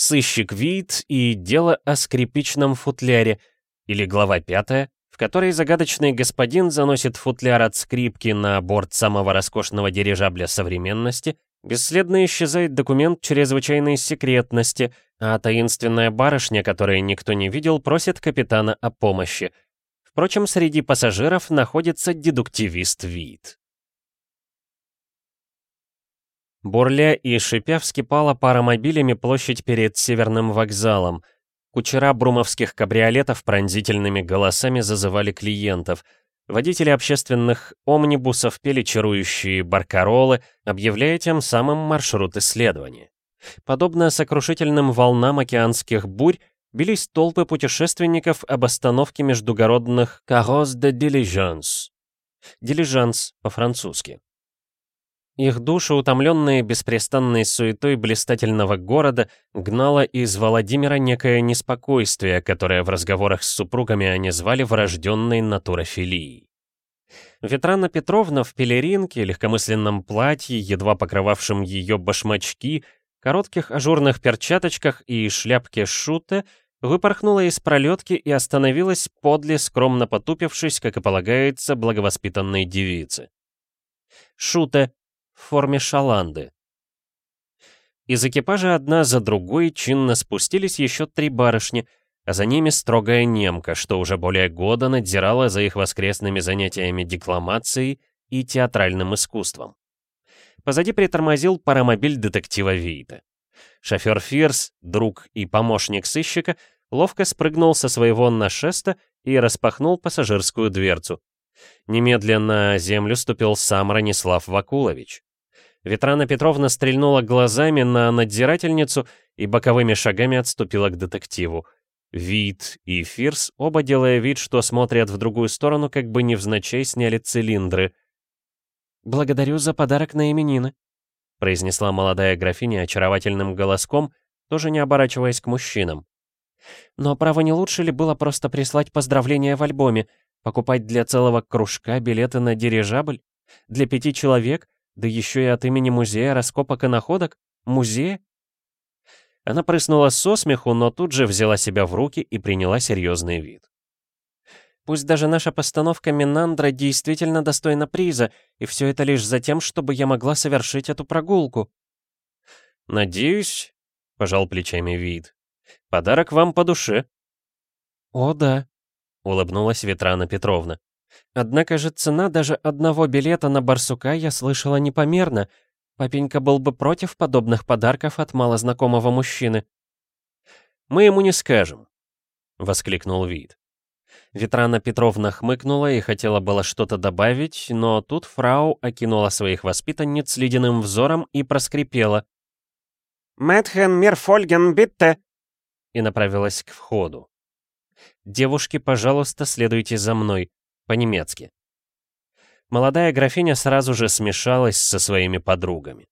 Сыщик вид и дело о скрипичном футляре, или глава пятая, в которой загадочный господин заносит футляр от скрипки на борт самого роскошного дирижабля современности, бесследно исчезает документ чрезвычайной секретности, а таинственная барышня, которую никто не видел, просит капитана о помощи. Впрочем, среди пассажиров находится дедуктивист вид. Бурля и шипя вскипала паромобилями площадь перед Северным вокзалом. Кучера брумовских кабриолетов пронзительными голосами зазывали клиентов. Водители общественных омнибусов пели чарующие баркаролы, объявляя тем самым маршрут исследования. Подобно сокрушительным волнам океанских бурь, бились толпы путешественников об остановке междугородных «Carros de Diligence» — «Дилижанс» по-французски. Их души, утомленные беспрестанной суетой блистательного города, гнало из Владимира некое неспокойствие, которое в разговорах с супругами они звали врожденной натурофилией. Ветрана Петровна в пелеринке, легкомысленном платье, едва покрывавшем ее башмачки, коротких ажурных перчаточках и шляпке шута, выпорхнула из пролетки и остановилась подле, скромно потупившись, как и полагается, благовоспитанной девице. Шута в форме шаланды. Из экипажа одна за другой чинно спустились еще три барышни, а за ними строгая немка, что уже более года надзирала за их воскресными занятиями декламацией и театральным искусством. Позади притормозил паромобиль детектива Вейта. Шофер Фирс, друг и помощник сыщика, ловко спрыгнул со своего нашеста и распахнул пассажирскую дверцу. Немедленно на землю ступил сам Ранислав Вакулович. Ветрана Петровна стрельнула глазами на надзирательницу и боковыми шагами отступила к детективу. Вид и Фирс, оба делая вид, что смотрят в другую сторону, как бы невзначай сняли цилиндры. «Благодарю за подарок на именины», — произнесла молодая графиня очаровательным голоском, тоже не оборачиваясь к мужчинам. «Но право не лучше ли было просто прислать поздравления в альбоме, покупать для целого кружка билеты на дирижабль? Для пяти человек — да еще и от имени музея раскопок и находок? Музея? Она прыснула со смеху, но тут же взяла себя в руки и приняла серьезный вид. Пусть даже наша постановка Минандра действительно достойна приза, и все это лишь за тем, чтобы я могла совершить эту прогулку. «Надеюсь», — пожал плечами вид, — «подарок вам по душе». «О, да», — улыбнулась Ветрана Петровна. Однако же цена даже одного билета на барсука я слышала непомерно. Папенька был бы против подобных подарков от малознакомого мужчины. «Мы ему не скажем», — воскликнул Вид. Ветрана Петровна хмыкнула и хотела было что-то добавить, но тут фрау окинула своих воспитанниц ледяным взором и проскрипела. «Мэтхен Мирфольген битте!» и направилась к входу. «Девушки, пожалуйста, следуйте за мной по-немецки. Молодая графиня сразу же смешалась со своими подругами.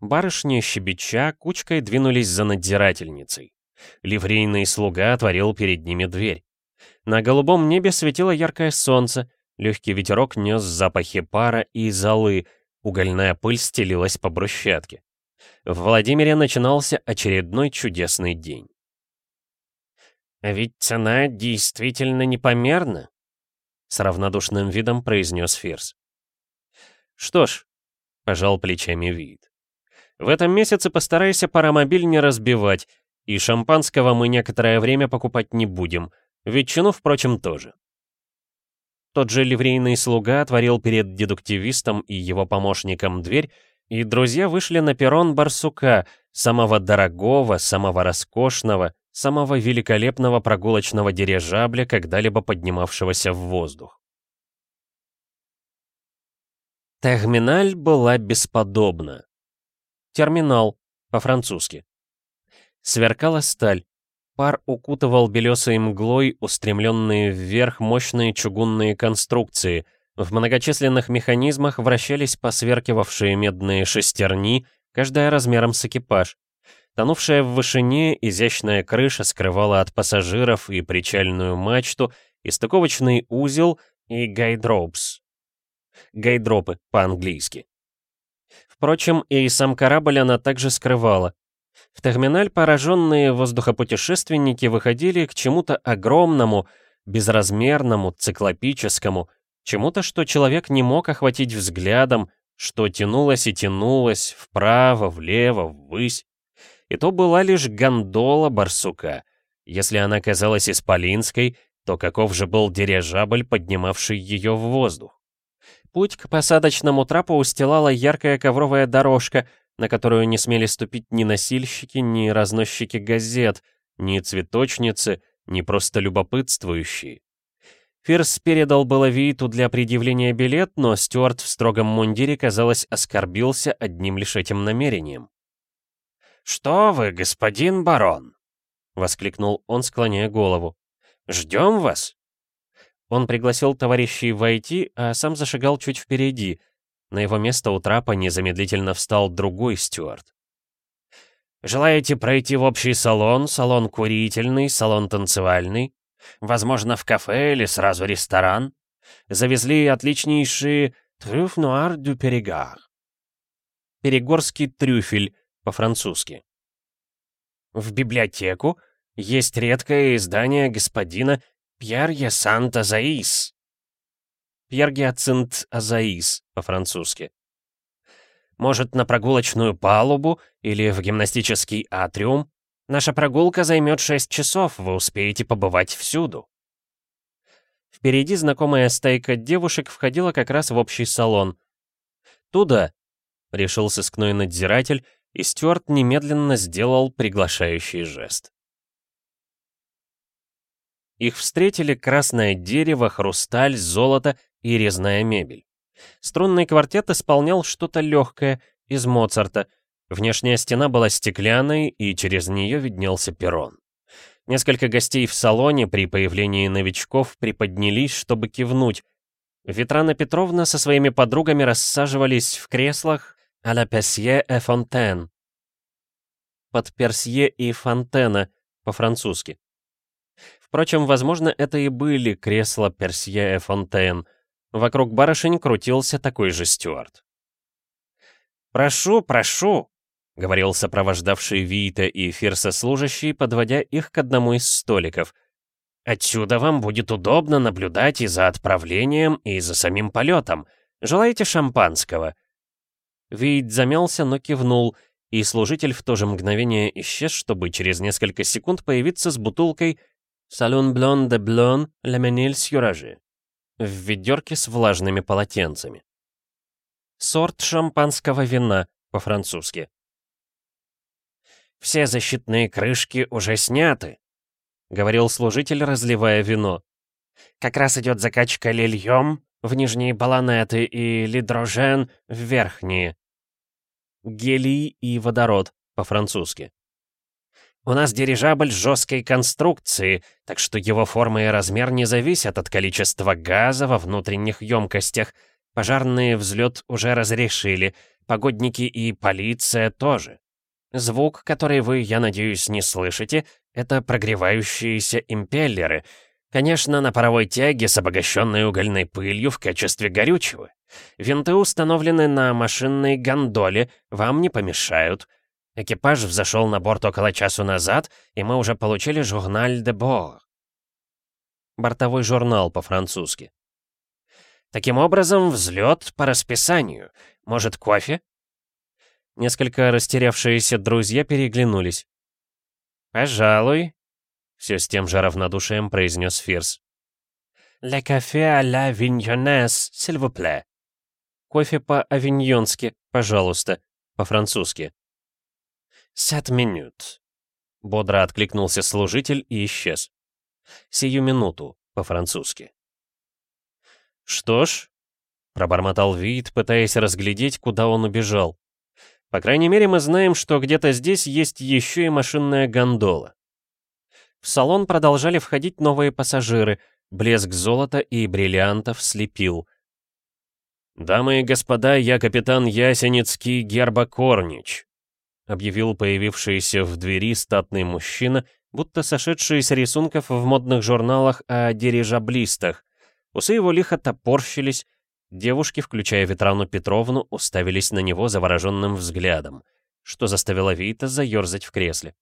Барышни щебеча кучкой двинулись за надзирательницей. Ливрейный слуга отворил перед ними дверь. На голубом небе светило яркое солнце, легкий ветерок нес запахи пара и золы, угольная пыль стелилась по брусчатке. В Владимире начинался очередной чудесный день. «А ведь цена действительно непомерна», с равнодушным видом произнес Фирс. «Что ж», — пожал плечами вид. «В этом месяце постарайся паромобиль не разбивать, и шампанского мы некоторое время покупать не будем, ветчину, впрочем, тоже». Тот же ливрейный слуга отворил перед дедуктивистом и его помощником дверь, и друзья вышли на перрон барсука, самого дорогого, самого роскошного, самого великолепного прогулочного дирижабля, когда-либо поднимавшегося в воздух. Терминаль была бесподобна. Терминал, по-французски. Сверкала сталь. Пар укутывал белесой мглой устремленные вверх мощные чугунные конструкции. В многочисленных механизмах вращались посверкивавшие медные шестерни, каждая размером с экипаж. Тонувшая в вышине изящная крыша скрывала от пассажиров и причальную мачту, и стыковочный узел, и гайдропс. Гайдропы по-английски. Впрочем, и сам корабль она также скрывала. В терминаль пораженные воздухопутешественники выходили к чему-то огромному, безразмерному, циклопическому, чему-то, что человек не мог охватить взглядом, что тянулось и тянулось вправо, влево, ввысь. И то была лишь гондола барсука. Если она казалась исполинской, то каков же был дирижабль, поднимавший ее в воздух? Путь к посадочному трапу устилала яркая ковровая дорожка, на которую не смели ступить ни носильщики, ни разносчики газет, ни цветочницы, ни просто любопытствующие. Фирс передал было для предъявления билет, но Стюарт в строгом мундире, казалось, оскорбился одним лишь этим намерением. «Что вы, господин барон?» — воскликнул он, склоняя голову. «Ждем вас!» Он пригласил товарищей войти, а сам зашагал чуть впереди. На его место у трапа незамедлительно встал другой стюард. «Желаете пройти в общий салон, салон курительный, салон танцевальный? Возможно, в кафе или сразу ресторан? Завезли отличнейшие трюф нуар дю перегар». Перегорский трюфель по-французски. В библиотеку есть редкое издание господина Пьер Сант Азаис. Пьер Гиацинт Азаис по-французски. Может, на прогулочную палубу или в гимнастический атриум? Наша прогулка займет 6 часов, вы успеете побывать всюду. Впереди знакомая стайка девушек входила как раз в общий салон. «Туда!» — решил сыскной надзиратель, и Стюарт немедленно сделал приглашающий жест. Их встретили красное дерево, хрусталь, золото и резная мебель. Струнный квартет исполнял что-то легкое из Моцарта. Внешняя стена была стеклянной, и через нее виднелся перрон. Несколько гостей в салоне при появлении новичков приподнялись, чтобы кивнуть. Ветрана Петровна со своими подругами рассаживались в креслах а la Персье et Fontaine. Под Персье и Фонтена по-французски. Впрочем, возможно, это и были кресла Персье и Фонтен. Вокруг барышень крутился такой же стюард. «Прошу, прошу!» — говорил сопровождавший Вита и Фирса служащий, подводя их к одному из столиков. «Отсюда вам будет удобно наблюдать и за отправлением, и за самим полетом. Желаете шампанского?» Вид замялся, но кивнул, и служитель в то же мгновение исчез, чтобы через несколько секунд появиться с бутылкой Салон блон де блон ламениль сюражи. В ведерке с влажными полотенцами. Сорт шампанского вина по-французски. «Все защитные крышки уже сняты», — говорил служитель, разливая вино. «Как раз идет закачка лильем в нижние баллонеты и лидрожен в верхние. Гелий и водород по-французски. У нас дирижабль жесткой конструкции, так что его форма и размер не зависят от количества газа во внутренних емкостях. Пожарные взлет уже разрешили, погодники и полиция тоже. Звук, который вы, я надеюсь, не слышите, это прогревающиеся импеллеры. Конечно, на паровой тяге с обогащенной угольной пылью в качестве горючего. Винты установлены на машинной гондоле, вам не помешают. Экипаж взошел на борт около часу назад, и мы уже получили журналь де бор. Бортовой журнал по-французски. Таким образом, взлет по расписанию. Может, кофе? Несколько растерявшиеся друзья переглянулись. «Пожалуй», — все с тем же равнодушием произнес Фирс. «Le café à la vignonnaise, s'il vous plaît». «Кофе по-авиньонски, пожалуйста, по-французски». «Сет минут», — бодро откликнулся служитель и исчез. «Сию минуту», по-французски. «Что ж», — пробормотал Вид, пытаясь разглядеть, куда он убежал. «По крайней мере, мы знаем, что где-то здесь есть еще и машинная гондола». В салон продолжали входить новые пассажиры, блеск золота и бриллиантов слепил. «Дамы и господа, я капитан Ясеницкий Герба Корнич», — объявил появившийся в двери статный мужчина, будто сошедший с рисунков в модных журналах о дирижаблистах. Усы его лихо топорщились, девушки, включая Ветрану Петровну, уставились на него завороженным взглядом. что заставило Вита заерзать в кресле.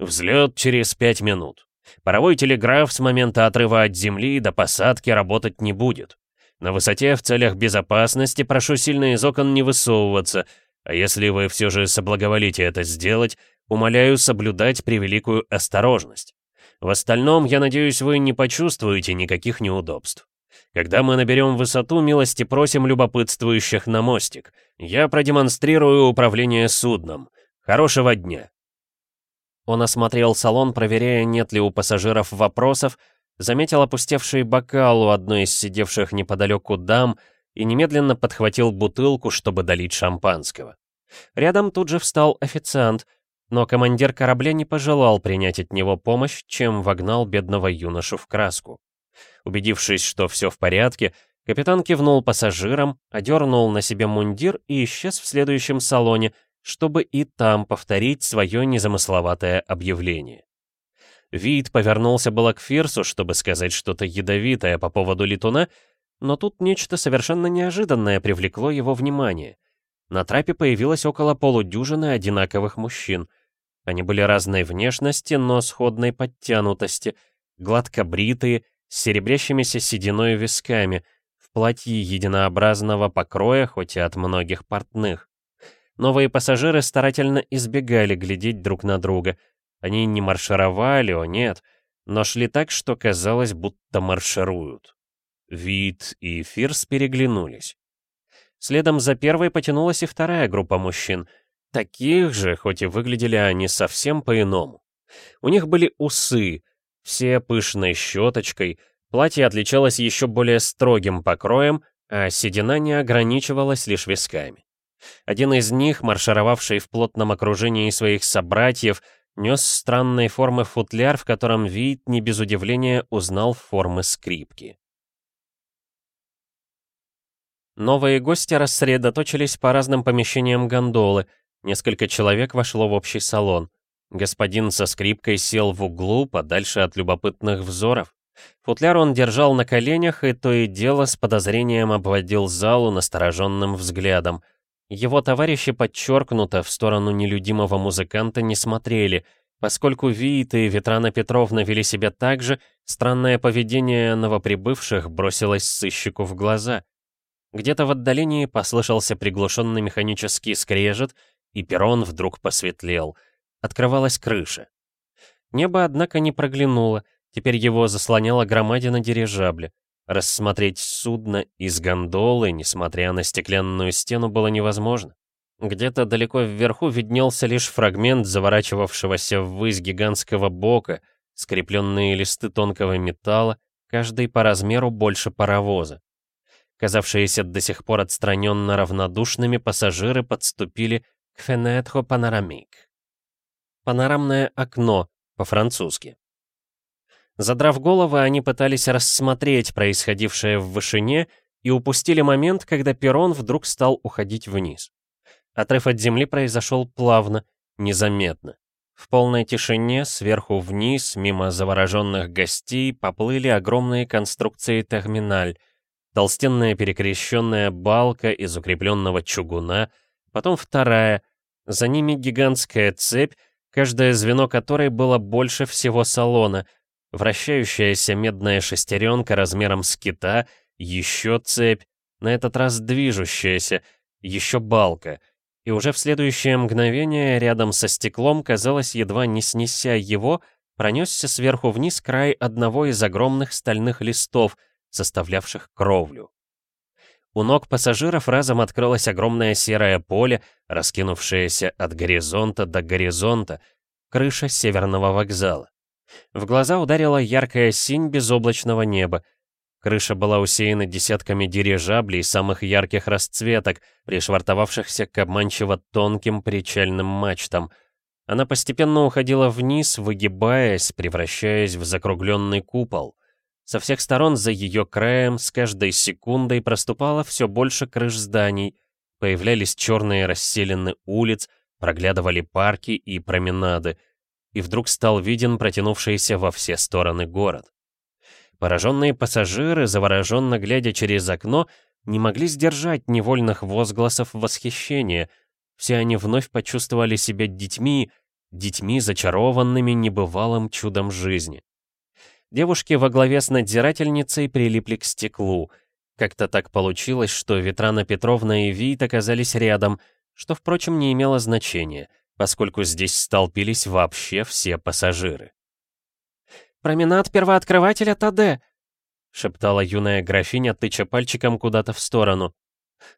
Взлет через пять минут. Паровой телеграф с момента отрыва от земли до посадки работать не будет. На высоте в целях безопасности прошу сильно из окон не высовываться, а если вы все же соблаговолите это сделать, умоляю соблюдать превеликую осторожность. В остальном, я надеюсь, вы не почувствуете никаких неудобств. Когда мы наберем высоту, милости просим любопытствующих на мостик. Я продемонстрирую управление судном. Хорошего дня. Он осмотрел салон, проверяя, нет ли у пассажиров вопросов, заметил опустевший бокал у одной из сидевших неподалеку дам и немедленно подхватил бутылку, чтобы долить шампанского. Рядом тут же встал официант, но командир корабля не пожелал принять от него помощь, чем вогнал бедного юношу в краску. Убедившись, что все в порядке, капитан кивнул пассажирам, одернул на себе мундир и исчез в следующем салоне, чтобы и там повторить свое незамысловатое объявление. Вид повернулся было к Фирсу, чтобы сказать что-то ядовитое по поводу летуна, но тут нечто совершенно неожиданное привлекло его внимание. На трапе появилось около полудюжины одинаковых мужчин. Они были разной внешности, но сходной подтянутости, гладко бритые, с серебрящимися сединой висками, в платье единообразного покроя, хоть и от многих портных. Новые пассажиры старательно избегали глядеть друг на друга. Они не маршировали, о нет, но шли так, что казалось, будто маршируют. Вид и Фирс переглянулись. Следом за первой потянулась и вторая группа мужчин. Таких же, хоть и выглядели они совсем по-иному. У них были усы, все пышной щеточкой, платье отличалось еще более строгим покроем, а седина не ограничивалась лишь висками. Один из них, маршировавший в плотном окружении своих собратьев, нес странной формы футляр, в котором вид не без удивления узнал формы скрипки. Новые гости рассредоточились по разным помещениям гондолы, несколько человек вошло в общий салон. Господин со скрипкой сел в углу, подальше от любопытных взоров. Футляр он держал на коленях и то и дело с подозрением обводил залу настороженным взглядом. Его товарищи подчеркнуто в сторону нелюдимого музыканта не смотрели. Поскольку Виит и Ветрана Петровна вели себя так же, странное поведение новоприбывших бросилось сыщику в глаза. Где-то в отдалении послышался приглушенный механический скрежет, и перрон вдруг посветлел — Открывалась крыша. Небо, однако, не проглянуло, теперь его заслоняла громадина дирижабля. Рассмотреть судно из гондолы, несмотря на стеклянную стену, было невозможно. Где-то далеко вверху виднелся лишь фрагмент заворачивавшегося ввысь гигантского бока, скрепленные листы тонкого металла, каждый по размеру больше паровоза. Казавшиеся до сих пор отстраненно равнодушными пассажиры подступили к Фенетхо Панорамик. Панорамное окно, по-французски. Задрав головы, они пытались рассмотреть происходившее в вышине и упустили момент, когда перрон вдруг стал уходить вниз. Отрыв от земли произошел плавно, незаметно. В полной тишине, сверху вниз, мимо завороженных гостей, поплыли огромные конструкции терминаль, толстенная перекрещенная балка из укрепленного чугуна, потом вторая, за ними гигантская цепь, каждое звено которой было больше всего салона, вращающаяся медная шестеренка размером с кита, еще цепь, на этот раз движущаяся, еще балка, и уже в следующее мгновение рядом со стеклом, казалось, едва не снеся его, пронесся сверху вниз край одного из огромных стальных листов, составлявших кровлю. У ног пассажиров разом открылось огромное серое поле, раскинувшееся от горизонта до горизонта, крыша северного вокзала. В глаза ударила яркая синь безоблачного неба. Крыша была усеяна десятками дирижаблей самых ярких расцветок, пришвартовавшихся к обманчиво тонким причальным мачтам. Она постепенно уходила вниз, выгибаясь, превращаясь в закругленный купол. Со всех сторон за ее краем с каждой секундой проступало все больше крыш зданий, появлялись черные расселены улиц, проглядывали парки и променады, и вдруг стал виден протянувшийся во все стороны город. Пораженные пассажиры, завороженно глядя через окно, не могли сдержать невольных возгласов восхищения. Все они вновь почувствовали себя детьми, детьми, зачарованными небывалым чудом жизни. Девушки во главе с надзирательницей прилипли к стеклу. Как-то так получилось, что Ветрана Петровна и Вит оказались рядом, что, впрочем, не имело значения, поскольку здесь столпились вообще все пассажиры. «Променад первооткрывателя Таде!» — шептала юная графиня, тыча пальчиком куда-то в сторону.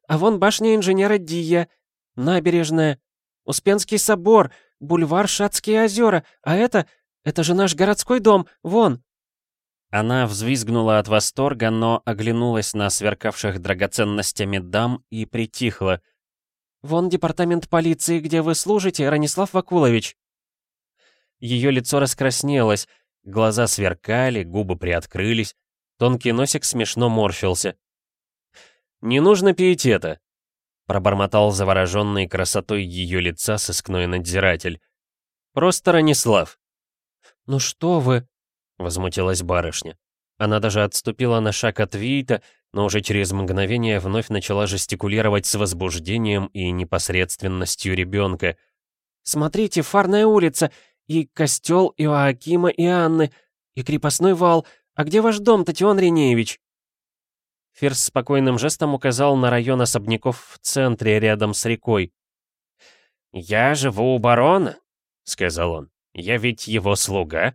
«А вон башня инженера Дия, набережная, Успенский собор, бульвар Шацкие озера, а это... это же наш городской дом, вон!» Она взвизгнула от восторга, но оглянулась на сверкавших драгоценностями дам и притихла. «Вон департамент полиции, где вы служите, Ранислав Вакулович». Ее лицо раскраснелось, глаза сверкали, губы приоткрылись, тонкий носик смешно морщился. «Не нужно пиетета», — пробормотал завороженный красотой ее лица сыскной надзиратель. «Просто Ранислав». «Ну что вы», — возмутилась барышня. Она даже отступила на шаг от Виита, но уже через мгновение вновь начала жестикулировать с возбуждением и непосредственностью ребенка. «Смотрите, Фарная улица, и костел Иоакима и Анны, и крепостной вал. А где ваш дом, Татьон Ренеевич?» Фирс спокойным жестом указал на район особняков в центре, рядом с рекой. «Я живу у барона», — сказал он. «Я ведь его слуга».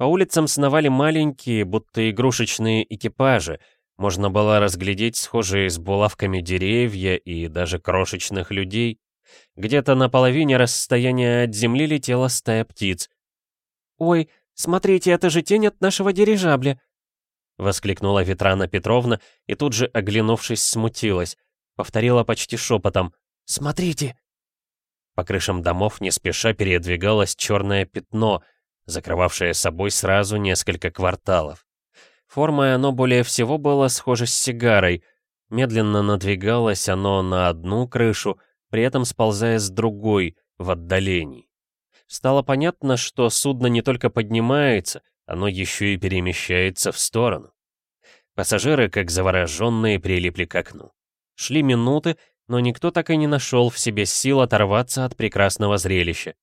По улицам сновали маленькие, будто игрушечные экипажи. Можно было разглядеть схожие с булавками деревья и даже крошечных людей. Где-то на половине расстояния от земли летела стая птиц. «Ой, смотрите, это же тень от нашего дирижабля!» Воскликнула Ветрана Петровна и тут же, оглянувшись, смутилась. Повторила почти шепотом. «Смотрите!» По крышам домов не спеша передвигалось черное пятно — закрывавшее собой сразу несколько кварталов. Формой оно более всего было схоже с сигарой. Медленно надвигалось оно на одну крышу, при этом сползая с другой, в отдалении. Стало понятно, что судно не только поднимается, оно еще и перемещается в сторону. Пассажиры, как завороженные, прилипли к окну. Шли минуты, но никто так и не нашел в себе сил оторваться от прекрасного зрелища.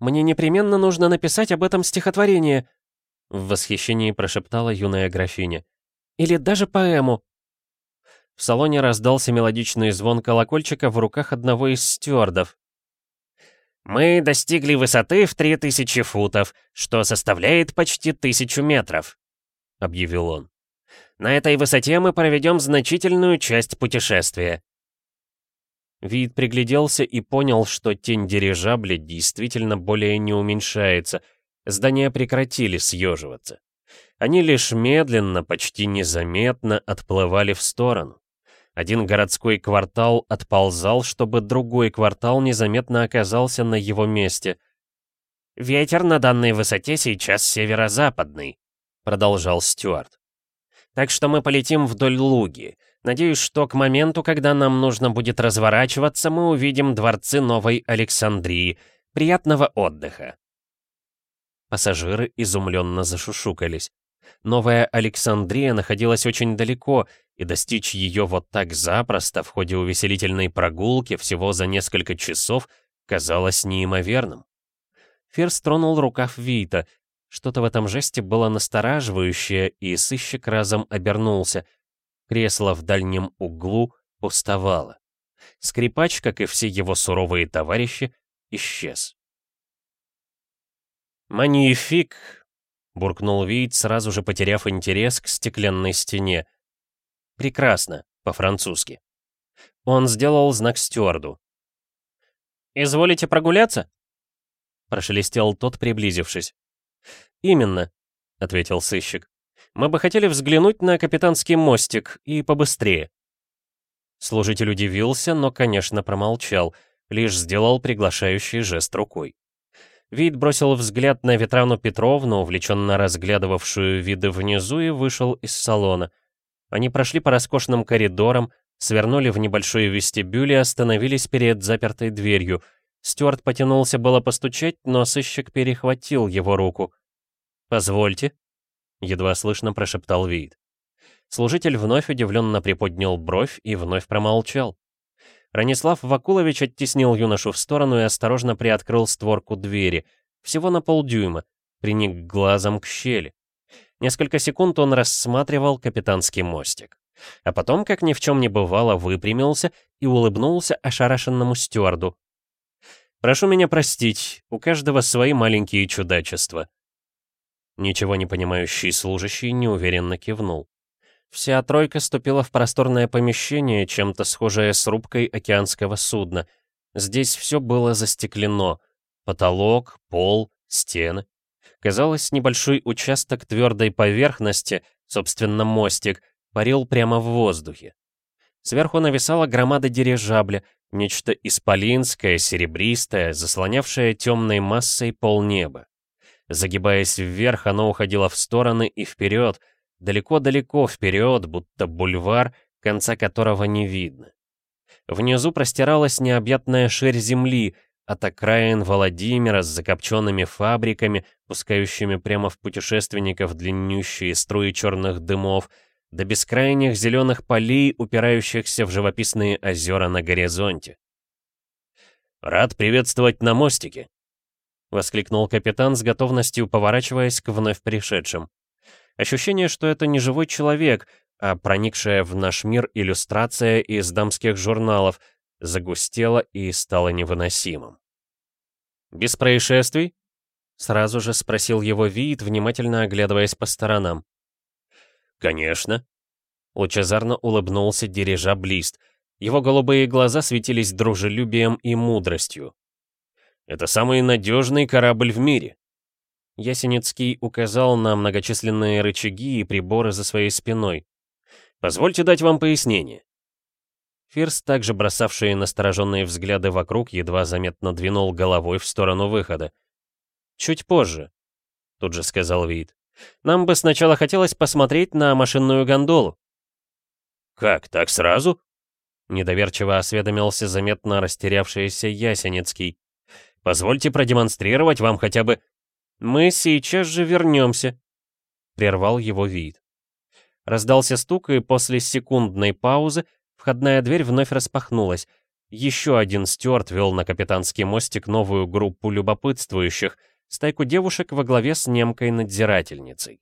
Мне непременно нужно написать об этом стихотворение», — в восхищении прошептала юная графиня. «Или даже поэму». В салоне раздался мелодичный звон колокольчика в руках одного из стюардов. «Мы достигли высоты в 3000 футов, что составляет почти тысячу метров», — объявил он. «На этой высоте мы проведем значительную часть путешествия. Вид пригляделся и понял, что тень дирижабля действительно более не уменьшается. Здания прекратили съеживаться. Они лишь медленно, почти незаметно отплывали в сторону. Один городской квартал отползал, чтобы другой квартал незаметно оказался на его месте. «Ветер на данной высоте сейчас северо-западный», — продолжал Стюарт. «Так что мы полетим вдоль луги. Надеюсь, что к моменту, когда нам нужно будет разворачиваться, мы увидим дворцы Новой Александрии. Приятного отдыха!» Пассажиры изумленно зашушукались. Новая Александрия находилась очень далеко, и достичь ее вот так запросто в ходе увеселительной прогулки всего за несколько часов казалось неимоверным. Ферс тронул рукав Вита. Что-то в этом жесте было настораживающее, и сыщик разом обернулся — Кресло в дальнем углу пустовало. Скрипач, как и все его суровые товарищи, исчез. «Манифик!» — буркнул Вид, сразу же потеряв интерес к стеклянной стене. «Прекрасно», по-французски. Он сделал знак стюарду. «Изволите прогуляться?» Прошелестел тот, приблизившись. «Именно», — ответил сыщик. Мы бы хотели взглянуть на капитанский мостик, и побыстрее». Служитель удивился, но, конечно, промолчал, лишь сделал приглашающий жест рукой. Вид бросил взгляд на Ветрану Петровну, увлеченно разглядывавшую виды внизу, и вышел из салона. Они прошли по роскошным коридорам, свернули в небольшой вестибюль и остановились перед запертой дверью. Стюарт потянулся было постучать, но сыщик перехватил его руку. «Позвольте», едва слышно прошептал Вид. Служитель вновь удивленно приподнял бровь и вновь промолчал. Ранислав Вакулович оттеснил юношу в сторону и осторожно приоткрыл створку двери. Всего на полдюйма. Приник глазом к щели. Несколько секунд он рассматривал капитанский мостик. А потом, как ни в чем не бывало, выпрямился и улыбнулся ошарашенному стюарду. «Прошу меня простить, у каждого свои маленькие чудачества». Ничего не понимающий служащий неуверенно кивнул. Вся тройка ступила в просторное помещение, чем-то схожее с рубкой океанского судна. Здесь все было застеклено. Потолок, пол, стены. Казалось, небольшой участок твердой поверхности, собственно мостик, парил прямо в воздухе. Сверху нависала громада дирижабля, нечто исполинское, серебристое, заслонявшее темной массой полнеба. Загибаясь вверх, оно уходило в стороны и вперед, Далеко-далеко вперед, будто бульвар, конца которого не видно. Внизу простиралась необъятная ширь земли, от окраин Владимира с закопченными фабриками, пускающими прямо в путешественников длиннющие струи черных дымов, до бескрайних зеленых полей, упирающихся в живописные озера на горизонте. «Рад приветствовать на мостике!» — воскликнул капитан с готовностью, поворачиваясь к вновь пришедшим. Ощущение, что это не живой человек, а проникшая в наш мир иллюстрация из дамских журналов, загустела и стала невыносимым. «Без происшествий?» — сразу же спросил его вид, внимательно оглядываясь по сторонам. «Конечно». Лучезарно улыбнулся дирижаблист. Его голубые глаза светились дружелюбием и мудростью. «Это самый надежный корабль в мире. Ясенецкий указал на многочисленные рычаги и приборы за своей спиной. «Позвольте дать вам пояснение». Фирс, также бросавший настороженные взгляды вокруг, едва заметно двинул головой в сторону выхода. «Чуть позже», — тут же сказал Вид. «Нам бы сначала хотелось посмотреть на машинную гондолу». «Как, так сразу?» Недоверчиво осведомился заметно растерявшийся Ясенецкий. «Позвольте продемонстрировать вам хотя бы «Мы сейчас же вернемся», — прервал его вид. Раздался стук, и после секундной паузы входная дверь вновь распахнулась. Еще один стюарт вел на капитанский мостик новую группу любопытствующих, стайку девушек во главе с немкой-надзирательницей.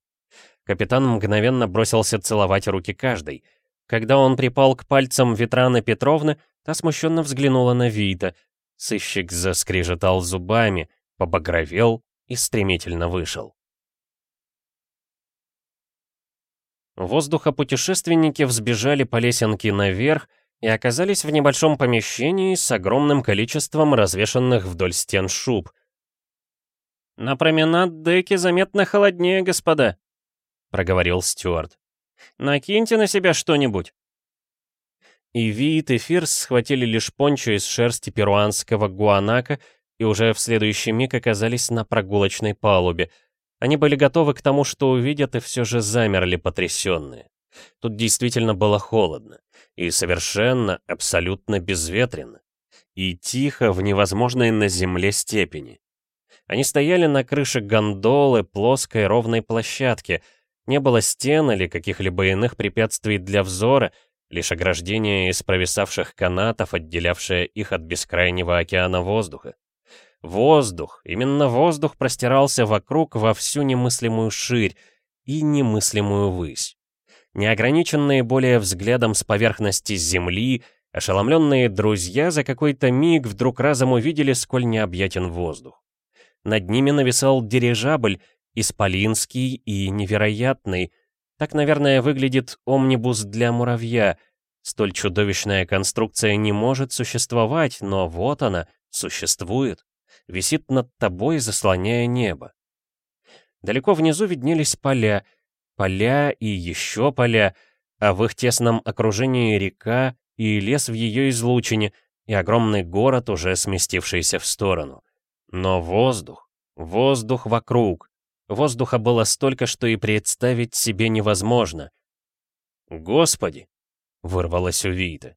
Капитан мгновенно бросился целовать руки каждой. Когда он припал к пальцам Ветраны Петровны, та смущенно взглянула на Вита. Сыщик заскрежетал зубами, побагровел, и стремительно вышел. Воздухопутешественники взбежали по лесенке наверх и оказались в небольшом помещении с огромным количеством развешанных вдоль стен шуб. «На променад деки заметно холоднее, господа», — проговорил Стюарт. «Накиньте на себя что-нибудь». И Виит и Фирс схватили лишь пончо из шерсти перуанского гуанака и уже в следующий миг оказались на прогулочной палубе. Они были готовы к тому, что увидят, и все же замерли потрясенные. Тут действительно было холодно. И совершенно, абсолютно безветренно. И тихо в невозможной на земле степени. Они стояли на крыше гондолы, плоской ровной площадки. Не было стен или каких-либо иных препятствий для взора, лишь ограждение из провисавших канатов, отделявшее их от бескрайнего океана воздуха. Воздух, именно воздух простирался вокруг во всю немыслимую ширь и немыслимую высь. Неограниченные более взглядом с поверхности земли, ошеломленные друзья за какой-то миг вдруг разом увидели, сколь необъятен воздух. Над ними нависал дирижабль, исполинский и невероятный. Так, наверное, выглядит омнибус для муравья. Столь чудовищная конструкция не может существовать, но вот она, существует висит над тобой, заслоняя небо. Далеко внизу виднелись поля, поля и еще поля, а в их тесном окружении река и лес в ее излучине, и огромный город, уже сместившийся в сторону. Но воздух, воздух вокруг. Воздуха было столько, что и представить себе невозможно. «Господи!» — вырвалось у Вита.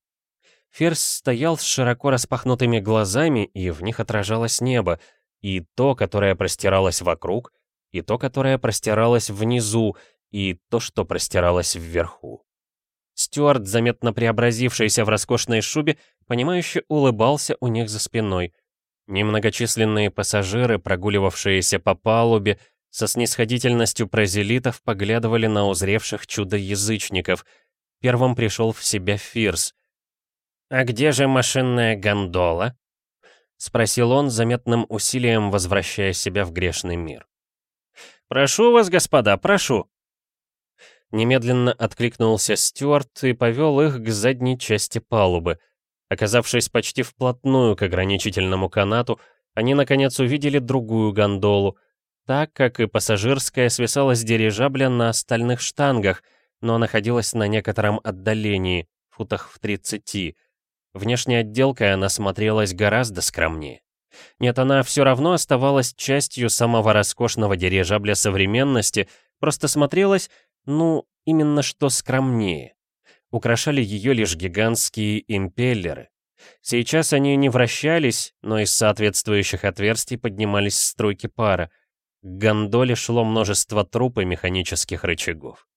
Ферзь стоял с широко распахнутыми глазами, и в них отражалось небо, и то, которое простиралось вокруг, и то, которое простиралось внизу, и то, что простиралось вверху. Стюарт, заметно преобразившийся в роскошной шубе, понимающе улыбался у них за спиной. Немногочисленные пассажиры, прогуливавшиеся по палубе, со снисходительностью прозелитов поглядывали на узревших чудо-язычников. Первым пришел в себя Фирс. «А где же машинная гондола?» — спросил он, заметным усилием возвращая себя в грешный мир. «Прошу вас, господа, прошу!» Немедленно откликнулся Стюарт и повел их к задней части палубы. Оказавшись почти вплотную к ограничительному канату, они наконец увидели другую гондолу. Так, как и пассажирская, свисала с дирижабля на остальных штангах, но находилась на некотором отдалении, футах в 30. Внешней отделкой она смотрелась гораздо скромнее. Нет, она все равно оставалась частью самого роскошного дирижабля современности, просто смотрелась ну, именно что скромнее. Украшали ее лишь гигантские импеллеры. Сейчас они не вращались, но из соответствующих отверстий поднимались струйки пара. К гондоле шло множество труб и механических рычагов.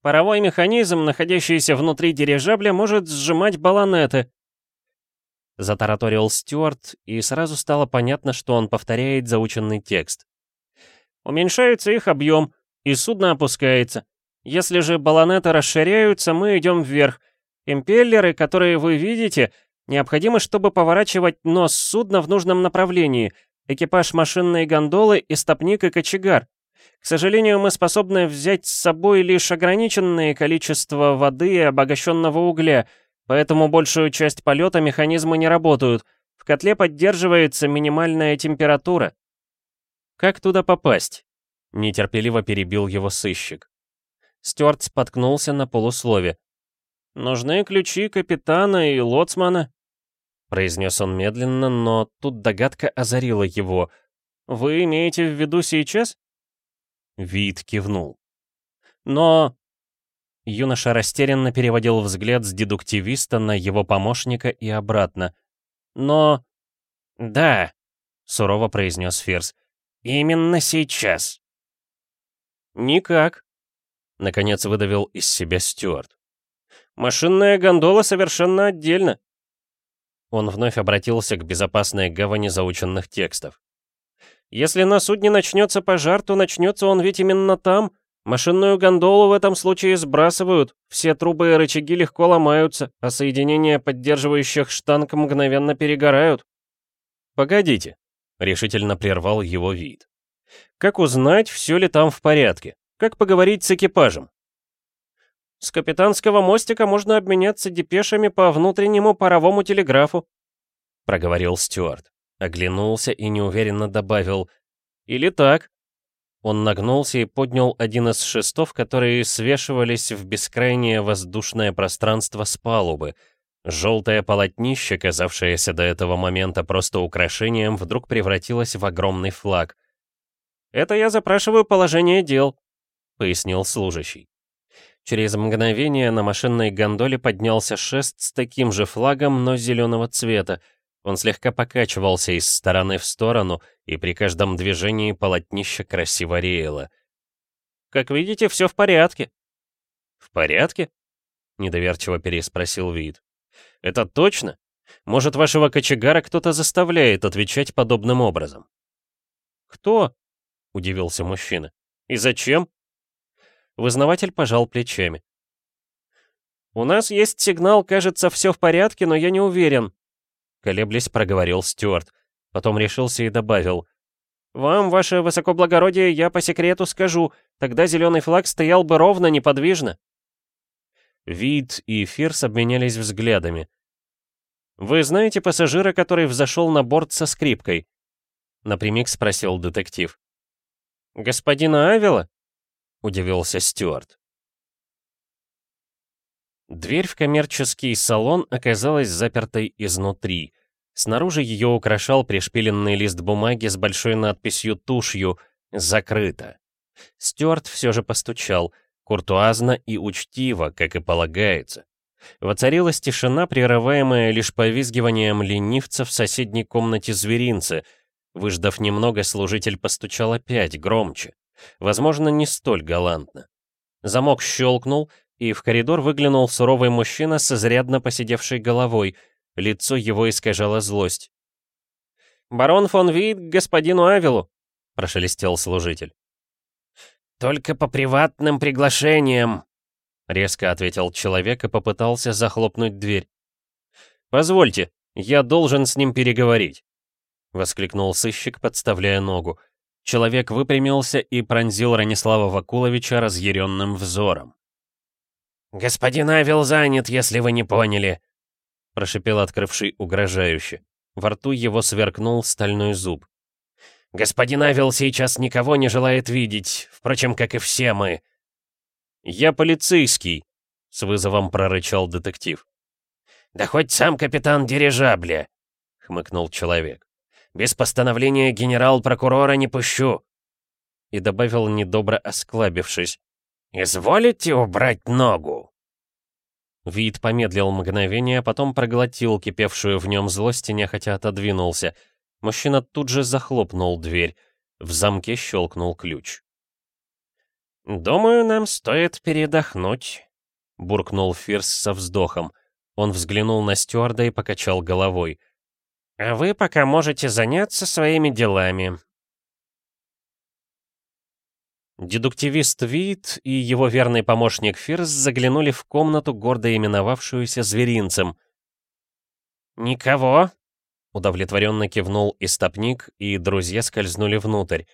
Паровой механизм, находящийся внутри дирижабля, может сжимать баллонеты. Затараторил Стюарт, и сразу стало понятно, что он повторяет заученный текст. Уменьшается их объем, и судно опускается. Если же баллонеты расширяются, мы идем вверх. Импеллеры, которые вы видите, необходимы, чтобы поворачивать нос судна в нужном направлении, экипаж машинной гондолы и стопник и кочегар. К сожалению, мы способны взять с собой лишь ограниченное количество воды и обогащенного угля, поэтому большую часть полета механизмы не работают. В котле поддерживается минимальная температура. Как туда попасть? Нетерпеливо перебил его сыщик. Стюарт споткнулся на полуслове. «Нужны ключи капитана и лоцмана», — произнес он медленно, но тут догадка озарила его. «Вы имеете в виду сейчас?» Вид кивнул. «Но...» Юноша растерянно переводил взгляд с дедуктивиста на его помощника и обратно. «Но...» «Да», — сурово произнес Фирс. «Именно сейчас». «Никак», — наконец выдавил из себя Стюарт. «Машинная гондола совершенно отдельно». Он вновь обратился к безопасной гавани заученных текстов. «Если на судне начнется пожар, то начнется он ведь именно там. Машинную гондолу в этом случае сбрасывают, все трубы и рычаги легко ломаются, а соединения поддерживающих штанг мгновенно перегорают». «Погодите», — решительно прервал его вид. Как узнать, все ли там в порядке? Как поговорить с экипажем? С капитанского мостика можно обменяться депешами по внутреннему паровому телеграфу, проговорил Стюарт. Оглянулся и неуверенно добавил «Или так». Он нагнулся и поднял один из шестов, которые свешивались в бескрайнее воздушное пространство с палубы. Желтое полотнище, казавшееся до этого момента просто украшением, вдруг превратилось в огромный флаг. «Это я запрашиваю положение дел», — пояснил служащий. Через мгновение на машинной гондоле поднялся шест с таким же флагом, но зеленого цвета. Он слегка покачивался из стороны в сторону, и при каждом движении полотнище красиво реяло. «Как видите, все в порядке». «В порядке?» — недоверчиво переспросил Вид. «Это точно? Может, вашего кочегара кто-то заставляет отвечать подобным образом?» «Кто?» удивился мужчина. «И зачем?» Вызнаватель пожал плечами. «У нас есть сигнал, кажется, все в порядке, но я не уверен», колеблясь проговорил Стюарт. Потом решился и добавил. «Вам, ваше высокоблагородие, я по секрету скажу, тогда зеленый флаг стоял бы ровно, неподвижно». Вид и Фирс обменялись взглядами. «Вы знаете пассажира, который взошел на борт со скрипкой?» Напрямик спросил детектив. «Господина Авела?» — удивился Стюарт. Дверь в коммерческий салон оказалась запертой изнутри. Снаружи ее украшал пришпиленный лист бумаги с большой надписью тушью «Закрыто». Стюарт все же постучал, куртуазно и учтиво, как и полагается. Воцарилась тишина, прерываемая лишь повизгиванием ленивца в соседней комнате зверинца — Выждав немного, служитель постучал опять, громче. Возможно, не столь галантно. Замок щелкнул, и в коридор выглянул суровый мужчина с изрядно посидевшей головой. Лицо его искажало злость. «Барон фон Вейт к господину Авилу», — прошелестел служитель. «Только по приватным приглашениям», — резко ответил человек и попытался захлопнуть дверь. «Позвольте, я должен с ним переговорить», — воскликнул сыщик, подставляя ногу. Человек выпрямился и пронзил Ранислава Вакуловича разъяренным взором. «Господин Авел занят, если вы не поняли», — прошипел открывший угрожающе. Во рту его сверкнул стальной зуб. «Господин Авел сейчас никого не желает видеть, впрочем, как и все мы». «Я полицейский», — с вызовом прорычал детектив. «Да хоть сам капитан дирижабля», — хмыкнул человек. Без постановления генерал-прокурора не пущу!» И добавил, недобро осклабившись. «Изволите убрать ногу?» Вид помедлил мгновение, а потом проглотил кипевшую в нем злость и нехотя отодвинулся. Мужчина тут же захлопнул дверь. В замке щелкнул ключ. «Думаю, нам стоит передохнуть», — буркнул Фирс со вздохом. Он взглянул на стюарда и покачал головой. А вы пока можете заняться своими делами. Дедуктивист Вит и его верный помощник Фирс заглянули в комнату, гордо именовавшуюся зверинцем. «Никого?» — удовлетворенно кивнул истопник, и друзья скользнули внутрь.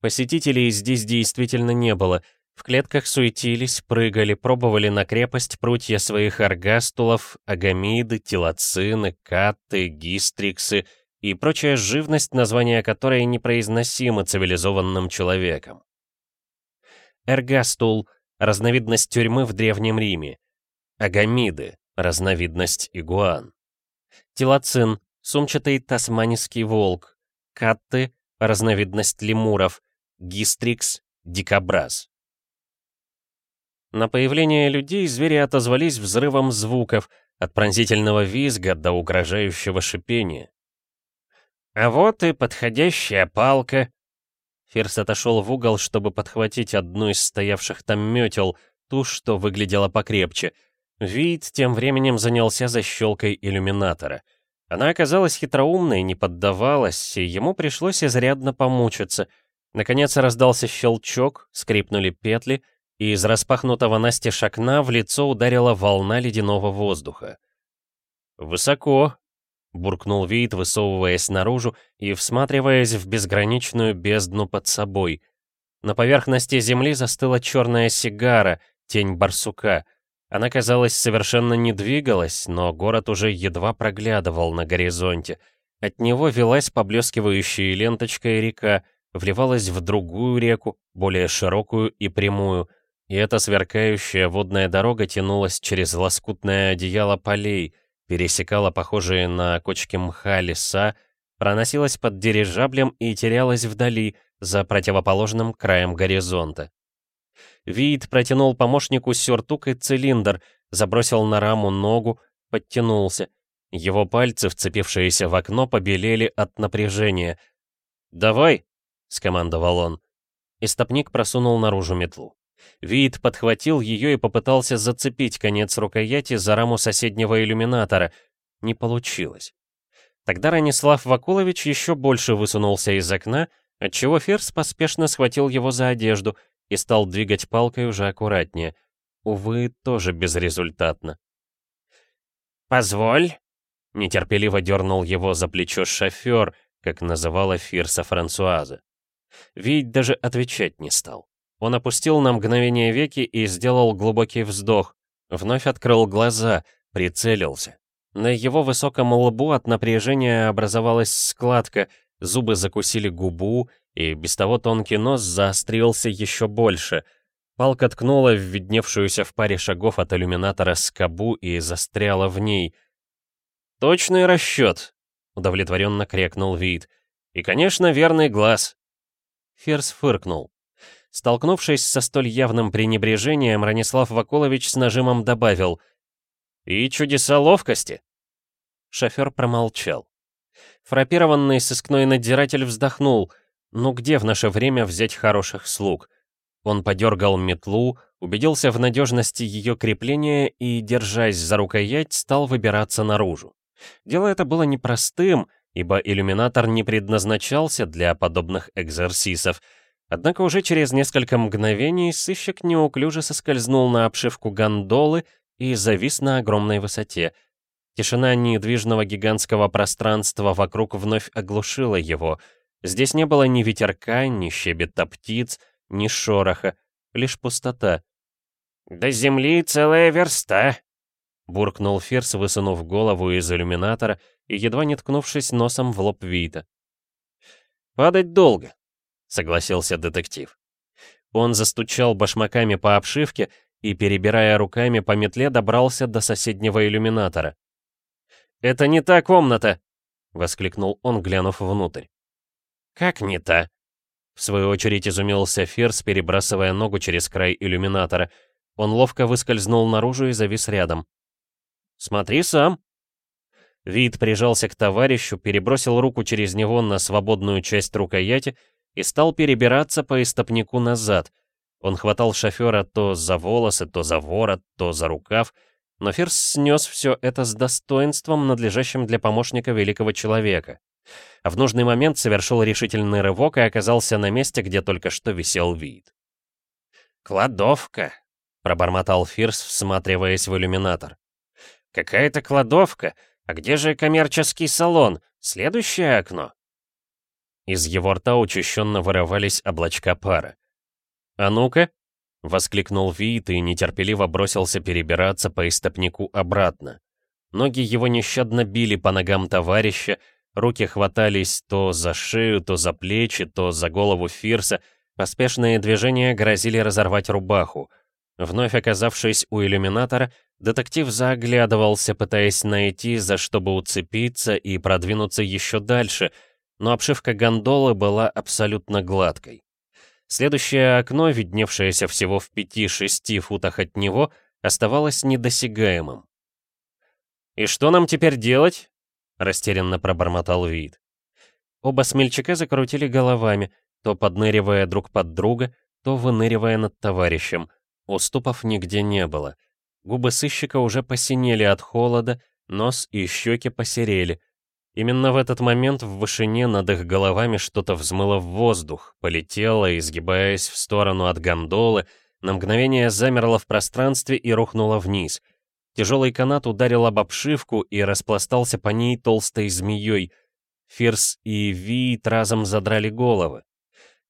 Посетителей здесь действительно не было — в клетках суетились, прыгали, пробовали на крепость прутья своих аргастулов, агамиды, телоцины, катты, гистриксы и прочая живность, названия которой непроизносимо цивилизованным человеком. Эргастул — разновидность тюрьмы в Древнем Риме. Агамиды — разновидность игуан. Телоцин — сумчатый тасманский волк. Катты — разновидность лемуров. Гистрикс — дикобраз. На появление людей звери отозвались взрывом звуков, от пронзительного визга до угрожающего шипения. «А вот и подходящая палка!» Ферс отошел в угол, чтобы подхватить одну из стоявших там метел, ту, что выглядела покрепче. Вид тем временем занялся защелкой иллюминатора. Она оказалась хитроумной, не поддавалась, и ему пришлось изрядно помучиться. Наконец раздался щелчок, скрипнули петли, и из распахнутого настежь окна в лицо ударила волна ледяного воздуха. «Высоко», — буркнул Вид, высовываясь наружу и всматриваясь в безграничную бездну под собой. На поверхности земли застыла черная сигара, тень барсука. Она, казалось, совершенно не двигалась, но город уже едва проглядывал на горизонте. От него велась поблескивающая ленточкой река, вливалась в другую реку, более широкую и прямую — и эта сверкающая водная дорога тянулась через лоскутное одеяло полей, пересекала похожие на кочки мха леса, проносилась под дирижаблем и терялась вдали, за противоположным краем горизонта. Вид протянул помощнику сюртук и цилиндр, забросил на раму ногу, подтянулся. Его пальцы, вцепившиеся в окно, побелели от напряжения. «Давай!» — скомандовал он. Истопник просунул наружу метлу. Вид подхватил ее и попытался зацепить конец рукояти за раму соседнего иллюминатора. Не получилось. Тогда Ранислав Вакулович еще больше высунулся из окна, отчего Ферс поспешно схватил его за одежду и стал двигать палкой уже аккуратнее. Увы, тоже безрезультатно. «Позволь!» — нетерпеливо дернул его за плечо шофер, как называла Фирса Франсуаза. Вид даже отвечать не стал. Он опустил на мгновение веки и сделал глубокий вздох. Вновь открыл глаза, прицелился. На его высоком лбу от напряжения образовалась складка, зубы закусили губу, и без того тонкий нос заострился еще больше. Палка ткнула в видневшуюся в паре шагов от иллюминатора скобу и застряла в ней. «Точный расчет!» — удовлетворенно крякнул Вид. «И, конечно, верный глаз!» Ферс фыркнул. Столкнувшись со столь явным пренебрежением, Ранислав Вакулович с нажимом добавил «И чудеса ловкости!» Шофер промолчал. Фрапированный сыскной надзиратель вздохнул. «Ну где в наше время взять хороших слуг?» Он подергал метлу, убедился в надежности ее крепления и, держась за рукоять, стал выбираться наружу. Дело это было непростым, ибо иллюминатор не предназначался для подобных экзерсисов, однако уже через несколько мгновений сыщик неуклюже соскользнул на обшивку гондолы и завис на огромной высоте. Тишина недвижного гигантского пространства вокруг вновь оглушила его. Здесь не было ни ветерка, ни щебета птиц, ни шороха, лишь пустота. «До земли целая верста», — буркнул Фирс, высунув голову из иллюминатора и едва не ткнувшись носом в лоб Вита. «Падать долго», — согласился детектив. Он застучал башмаками по обшивке и, перебирая руками по метле, добрался до соседнего иллюминатора. «Это не та комната!» — воскликнул он, глянув внутрь. «Как не та?» В свою очередь изумился Ферс, перебрасывая ногу через край иллюминатора. Он ловко выскользнул наружу и завис рядом. «Смотри сам!» Вид прижался к товарищу, перебросил руку через него на свободную часть рукояти и стал перебираться по истопнику назад. Он хватал шофера то за волосы, то за ворот, то за рукав, но Ферс снес все это с достоинством, надлежащим для помощника великого человека а в нужный момент совершил решительный рывок и оказался на месте, где только что висел вид. «Кладовка», — пробормотал Фирс, всматриваясь в иллюминатор. «Какая-то кладовка. А где же коммерческий салон? Следующее окно?» Из его рта учащенно вырывались облачка пара. «А ну-ка!» — воскликнул Вит и нетерпеливо бросился перебираться по истопнику обратно. Ноги его нещадно били по ногам товарища, Руки хватались то за шею, то за плечи, то за голову Фирса. Поспешные движения грозили разорвать рубаху. Вновь оказавшись у иллюминатора, детектив заоглядывался, пытаясь найти, за что бы уцепиться и продвинуться еще дальше, но обшивка гондолы была абсолютно гладкой. Следующее окно, видневшееся всего в 5-6 футах от него, оставалось недосягаемым. «И что нам теперь делать?» растерянно пробормотал вид. Оба смельчака закрутили головами, то подныривая друг под друга, то выныривая над товарищем. Уступов нигде не было. Губы сыщика уже посинели от холода, нос и щеки посерели. Именно в этот момент в вышине над их головами что-то взмыло в воздух, полетело, изгибаясь в сторону от гондолы, на мгновение замерло в пространстве и рухнуло вниз — Тяжелый канат ударил об обшивку и распластался по ней толстой змеей. Фирс и Вит разом задрали головы.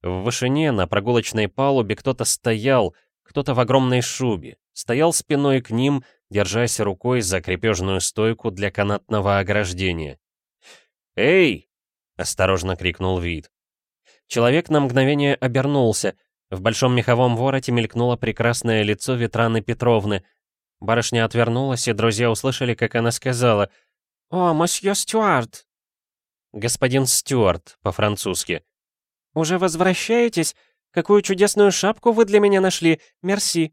В вышине на прогулочной палубе кто-то стоял, кто-то в огромной шубе, стоял спиной к ним, держась рукой за крепежную стойку для канатного ограждения. «Эй!» — осторожно крикнул Вит. Человек на мгновение обернулся. В большом меховом вороте мелькнуло прекрасное лицо Ветраны Петровны — Барышня отвернулась, и друзья услышали, как она сказала «О, мосье Стюарт!» «Господин Стюарт», по-французски. «Уже возвращаетесь? Какую чудесную шапку вы для меня нашли! Мерси!»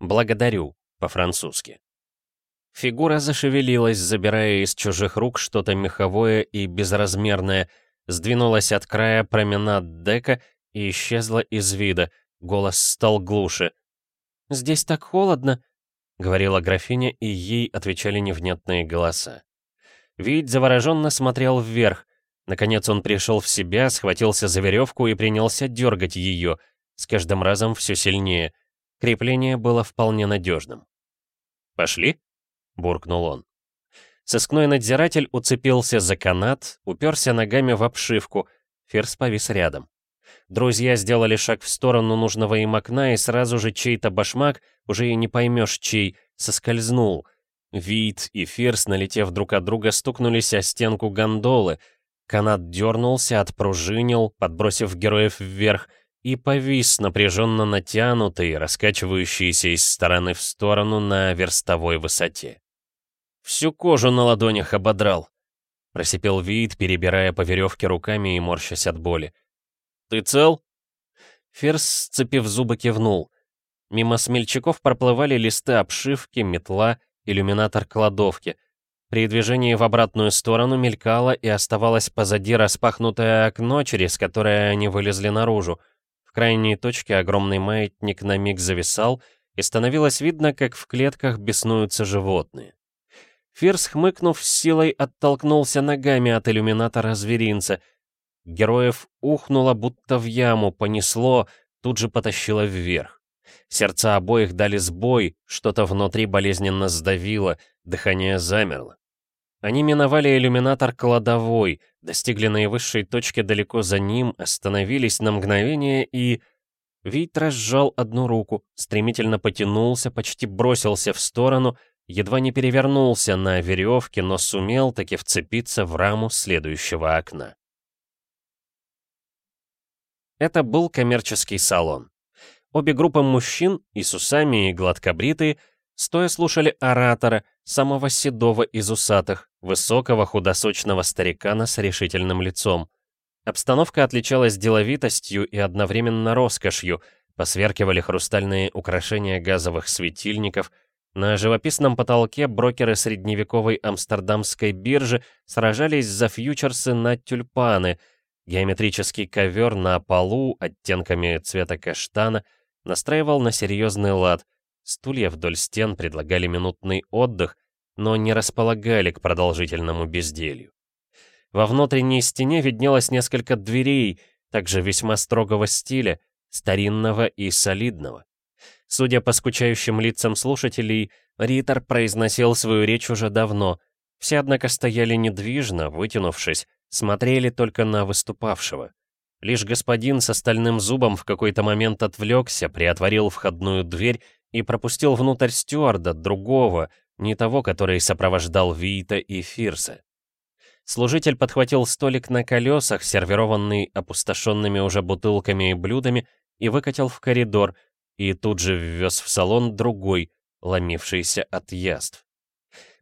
«Благодарю», по-французски. Фигура зашевелилась, забирая из чужих рук что-то меховое и безразмерное, сдвинулась от края променад дека и исчезла из вида. Голос стал глуше. «Здесь так холодно!» — говорила графиня, и ей отвечали невнятные голоса. Вид завороженно смотрел вверх. Наконец он пришел в себя, схватился за веревку и принялся дергать ее, с каждым разом все сильнее. Крепление было вполне надежным. «Пошли?» — буркнул он. Сыскной надзиратель уцепился за канат, уперся ногами в обшивку, Ферс повис рядом. Друзья сделали шаг в сторону нужного им окна, и сразу же чей-то башмак, уже и не поймешь чей, соскользнул. Вид и Фирс, налетев друг от друга, стукнулись о стенку гондолы. Канат дернулся, отпружинил, подбросив героев вверх, и повис, напряженно натянутый, раскачивающийся из стороны в сторону на верстовой высоте. «Всю кожу на ладонях ободрал», — просипел Вид, перебирая по веревке руками и морщась от боли. «Ты цел?» Ферс, сцепив зубы, кивнул. Мимо смельчаков проплывали листы обшивки, метла, иллюминатор кладовки. При движении в обратную сторону мелькало и оставалось позади распахнутое окно, через которое они вылезли наружу. В крайней точке огромный маятник на миг зависал, и становилось видно, как в клетках беснуются животные. Фирс, хмыкнув, с силой оттолкнулся ногами от иллюминатора зверинца. Героев ухнуло, будто в яму, понесло, тут же потащило вверх. Сердца обоих дали сбой, что-то внутри болезненно сдавило, дыхание замерло. Они миновали иллюминатор кладовой, достигли наивысшей точки далеко за ним, остановились на мгновение и... Вит разжал одну руку, стремительно потянулся, почти бросился в сторону, едва не перевернулся на веревке, но сумел таки вцепиться в раму следующего окна. Это был коммерческий салон. Обе группы мужчин, и с усами, и гладкобритые, стоя слушали оратора, самого седого из усатых, высокого худосочного старикана с решительным лицом. Обстановка отличалась деловитостью и одновременно роскошью, посверкивали хрустальные украшения газовых светильников, на живописном потолке брокеры средневековой амстердамской биржи сражались за фьючерсы на тюльпаны, геометрический ковер на полу оттенками цвета каштана — настраивал на серьезный лад. Стулья вдоль стен предлагали минутный отдых, но не располагали к продолжительному безделью. Во внутренней стене виднелось несколько дверей, также весьма строгого стиля, старинного и солидного. Судя по скучающим лицам слушателей, Ритор произносил свою речь уже давно. Все, однако, стояли недвижно, вытянувшись, смотрели только на выступавшего. Лишь господин с остальным зубом в какой-то момент отвлекся, приотворил входную дверь и пропустил внутрь стюарда, другого, не того, который сопровождал Виита и Фирса. Служитель подхватил столик на колесах, сервированный опустошенными уже бутылками и блюдами, и выкатил в коридор, и тут же ввез в салон другой, ломившийся от яств.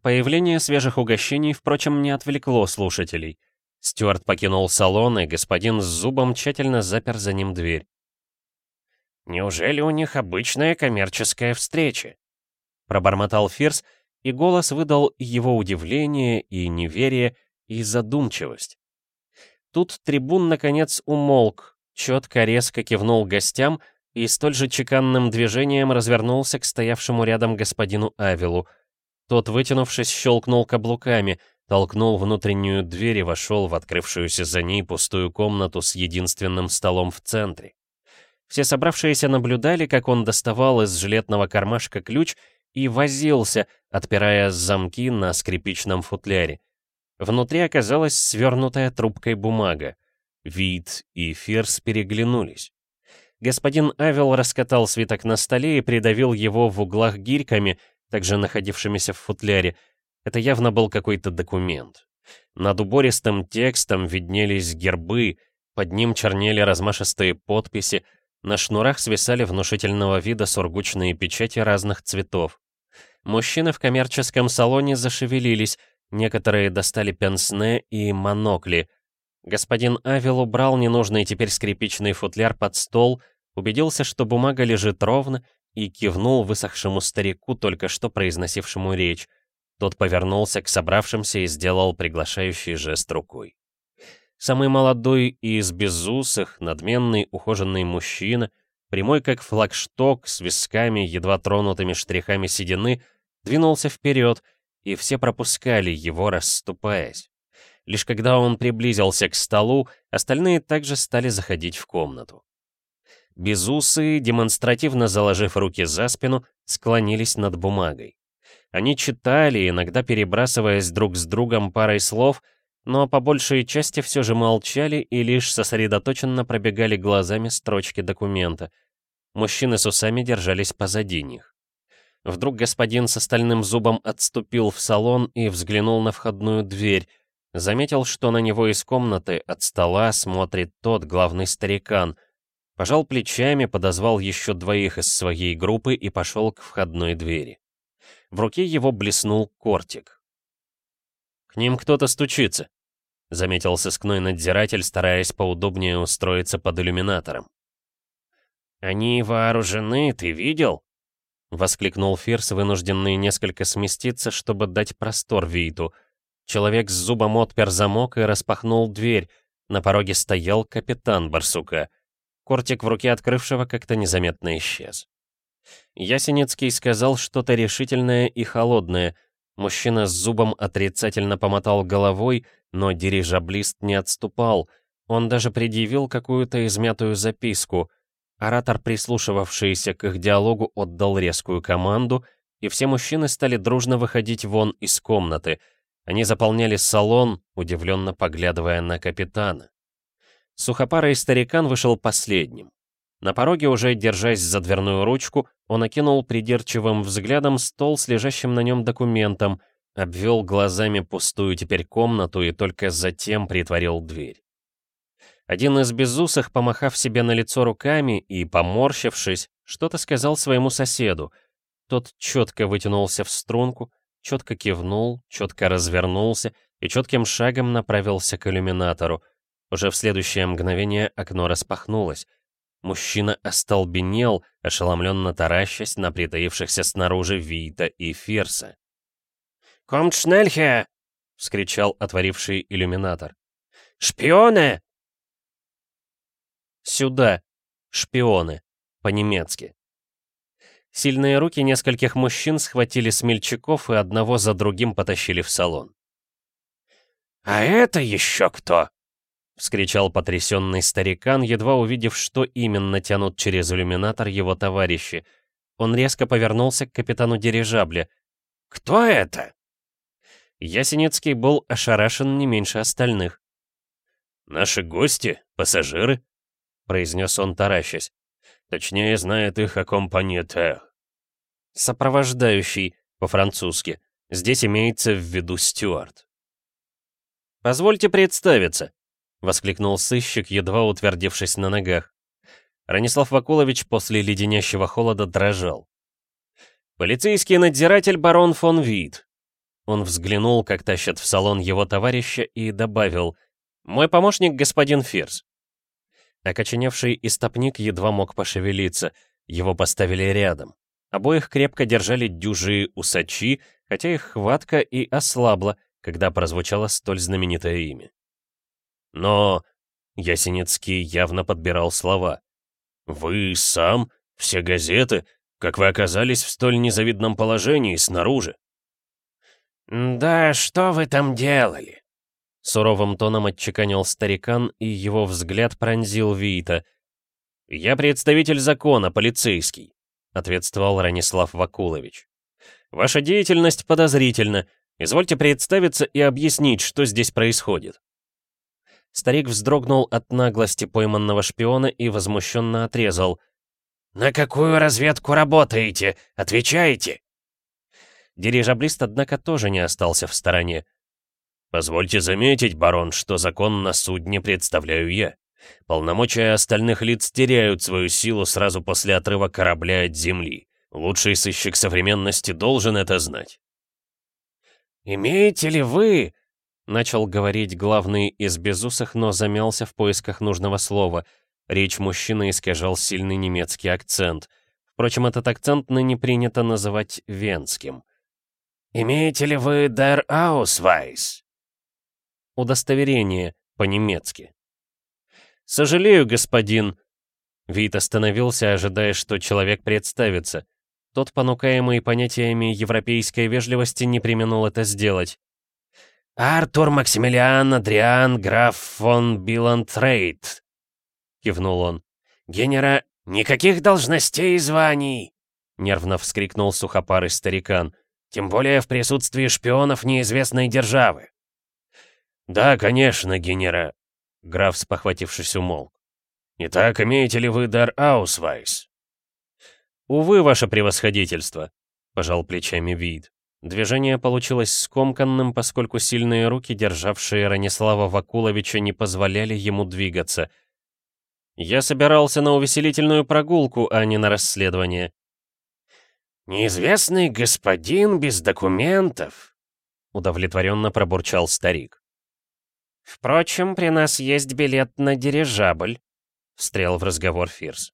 Появление свежих угощений, впрочем, не отвлекло слушателей — Стюарт покинул салон, и господин с зубом тщательно запер за ним дверь. «Неужели у них обычная коммерческая встреча?» Пробормотал Фирс, и голос выдал его удивление, и неверие, и задумчивость. Тут трибун, наконец, умолк, четко резко кивнул гостям и столь же чеканным движением развернулся к стоявшему рядом господину Авилу. Тот, вытянувшись, щелкнул каблуками — толкнул внутреннюю дверь и вошел в открывшуюся за ней пустую комнату с единственным столом в центре. Все собравшиеся наблюдали, как он доставал из жилетного кармашка ключ и возился, отпирая замки на скрипичном футляре. Внутри оказалась свернутая трубкой бумага. Вид и Фирс переглянулись. Господин Авел раскатал свиток на столе и придавил его в углах гирьками, также находившимися в футляре, это явно был какой-то документ. Над убористым текстом виднелись гербы, под ним чернели размашистые подписи, на шнурах свисали внушительного вида сургучные печати разных цветов. Мужчины в коммерческом салоне зашевелились, некоторые достали пенсне и монокли. Господин Авел убрал ненужный теперь скрипичный футляр под стол, убедился, что бумага лежит ровно, и кивнул высохшему старику, только что произносившему речь. Тот повернулся к собравшимся и сделал приглашающий жест рукой. Самый молодой из безусых, надменный, ухоженный мужчина, прямой как флагшток, с висками, едва тронутыми штрихами седины, двинулся вперед, и все пропускали его, расступаясь. Лишь когда он приблизился к столу, остальные также стали заходить в комнату. Безусые, демонстративно заложив руки за спину, склонились над бумагой. Они читали, иногда перебрасываясь друг с другом парой слов, но по большей части все же молчали и лишь сосредоточенно пробегали глазами строчки документа. Мужчины с усами держались позади них. Вдруг господин с остальным зубом отступил в салон и взглянул на входную дверь. Заметил, что на него из комнаты от стола смотрит тот главный старикан. Пожал плечами, подозвал еще двоих из своей группы и пошел к входной двери. В руке его блеснул кортик. «К ним кто-то стучится», — заметил сыскной надзиратель, стараясь поудобнее устроиться под иллюминатором. «Они вооружены, ты видел?» — воскликнул Фирс, вынужденный несколько сместиться, чтобы дать простор Вейту. Человек с зубом отпер замок и распахнул дверь. На пороге стоял капитан Барсука. Кортик в руке открывшего как-то незаметно исчез. Ясенецкий сказал что-то решительное и холодное. Мужчина с зубом отрицательно помотал головой, но дирижаблист не отступал. Он даже предъявил какую-то измятую записку. Оратор, прислушивавшийся к их диалогу, отдал резкую команду, и все мужчины стали дружно выходить вон из комнаты. Они заполняли салон, удивленно поглядывая на капитана. Сухопарый старикан вышел последним. На пороге, уже держась за дверную ручку, он окинул придирчивым взглядом стол с лежащим на нем документом, обвел глазами пустую теперь комнату и только затем притворил дверь. Один из безусых, помахав себе на лицо руками и, поморщившись, что-то сказал своему соседу. Тот четко вытянулся в струнку, четко кивнул, четко развернулся и четким шагом направился к иллюминатору. Уже в следующее мгновение окно распахнулось. Мужчина остолбенел, ошеломленно таращась на притаившихся снаружи Вита и Фирса. «Комт шнельхе!» — вскричал отворивший иллюминатор. «Шпионы!» «Сюда! Шпионы!» По-немецки. Сильные руки нескольких мужчин схватили смельчаков и одного за другим потащили в салон. «А это еще кто?» — вскричал потрясенный старикан, едва увидев, что именно тянут через иллюминатор его товарищи. Он резко повернулся к капитану дирижабля. «Кто это?» Ясенецкий был ошарашен не меньше остальных. «Наши гости? Пассажиры?» — произнес он, таращась. «Точнее, знает их аккомпаньетер». «Сопровождающий», по-французски. Здесь имеется в виду стюард. «Позвольте представиться», — воскликнул сыщик, едва утвердившись на ногах. Ранислав Вакулович после леденящего холода дрожал. «Полицейский надзиратель барон фон Вит». Он взглянул, как тащат в салон его товарища, и добавил «Мой помощник господин Фирс». Окоченевший истопник едва мог пошевелиться, его поставили рядом. Обоих крепко держали дюжие усачи, хотя их хватка и ослабла, когда прозвучало столь знаменитое имя. Но... Ясенецкий явно подбирал слова. «Вы сам? Все газеты? Как вы оказались в столь незавидном положении снаружи?» «Да что вы там делали?» Суровым тоном отчеканил старикан, и его взгляд пронзил Вита. «Я представитель закона, полицейский», — ответствовал Ранислав Вакулович. «Ваша деятельность подозрительна. Извольте представиться и объяснить, что здесь происходит». Старик вздрогнул от наглости пойманного шпиона и возмущенно отрезал. «На какую разведку работаете? Отвечайте!» Дирижаблист, однако, тоже не остался в стороне. «Позвольте заметить, барон, что закон на судне представляю я. Полномочия остальных лиц теряют свою силу сразу после отрыва корабля от земли. Лучший сыщик современности должен это знать». «Имеете ли вы Начал говорить главный из безусых, но замялся в поисках нужного слова. Речь мужчины искажал сильный немецкий акцент. Впрочем, этот акцент ныне принято называть венским. «Имеете ли вы der Ausweis?» Удостоверение, по-немецки. «Сожалею, господин...» Вит остановился, ожидая, что человек представится. Тот, понукаемый понятиями европейской вежливости, не применул это сделать. «Артур Максимилиан Адриан граф фон Билантрейд», — кивнул он. «Генера... Никаких должностей и званий!» — нервно вскрикнул сухопарый старикан. «Тем более в присутствии шпионов неизвестной державы». «Да, конечно, генера...» — граф, спохватившись, умолк. «Итак, имеете ли вы дар Аусвайс?» «Увы, ваше превосходительство», — пожал плечами вид. Движение получилось скомканным, поскольку сильные руки, державшие Ранислава Вакуловича, не позволяли ему двигаться. Я собирался на увеселительную прогулку, а не на расследование. «Неизвестный господин без документов», — удовлетворенно пробурчал старик. «Впрочем, при нас есть билет на дирижабль», — встрял в разговор Фирс.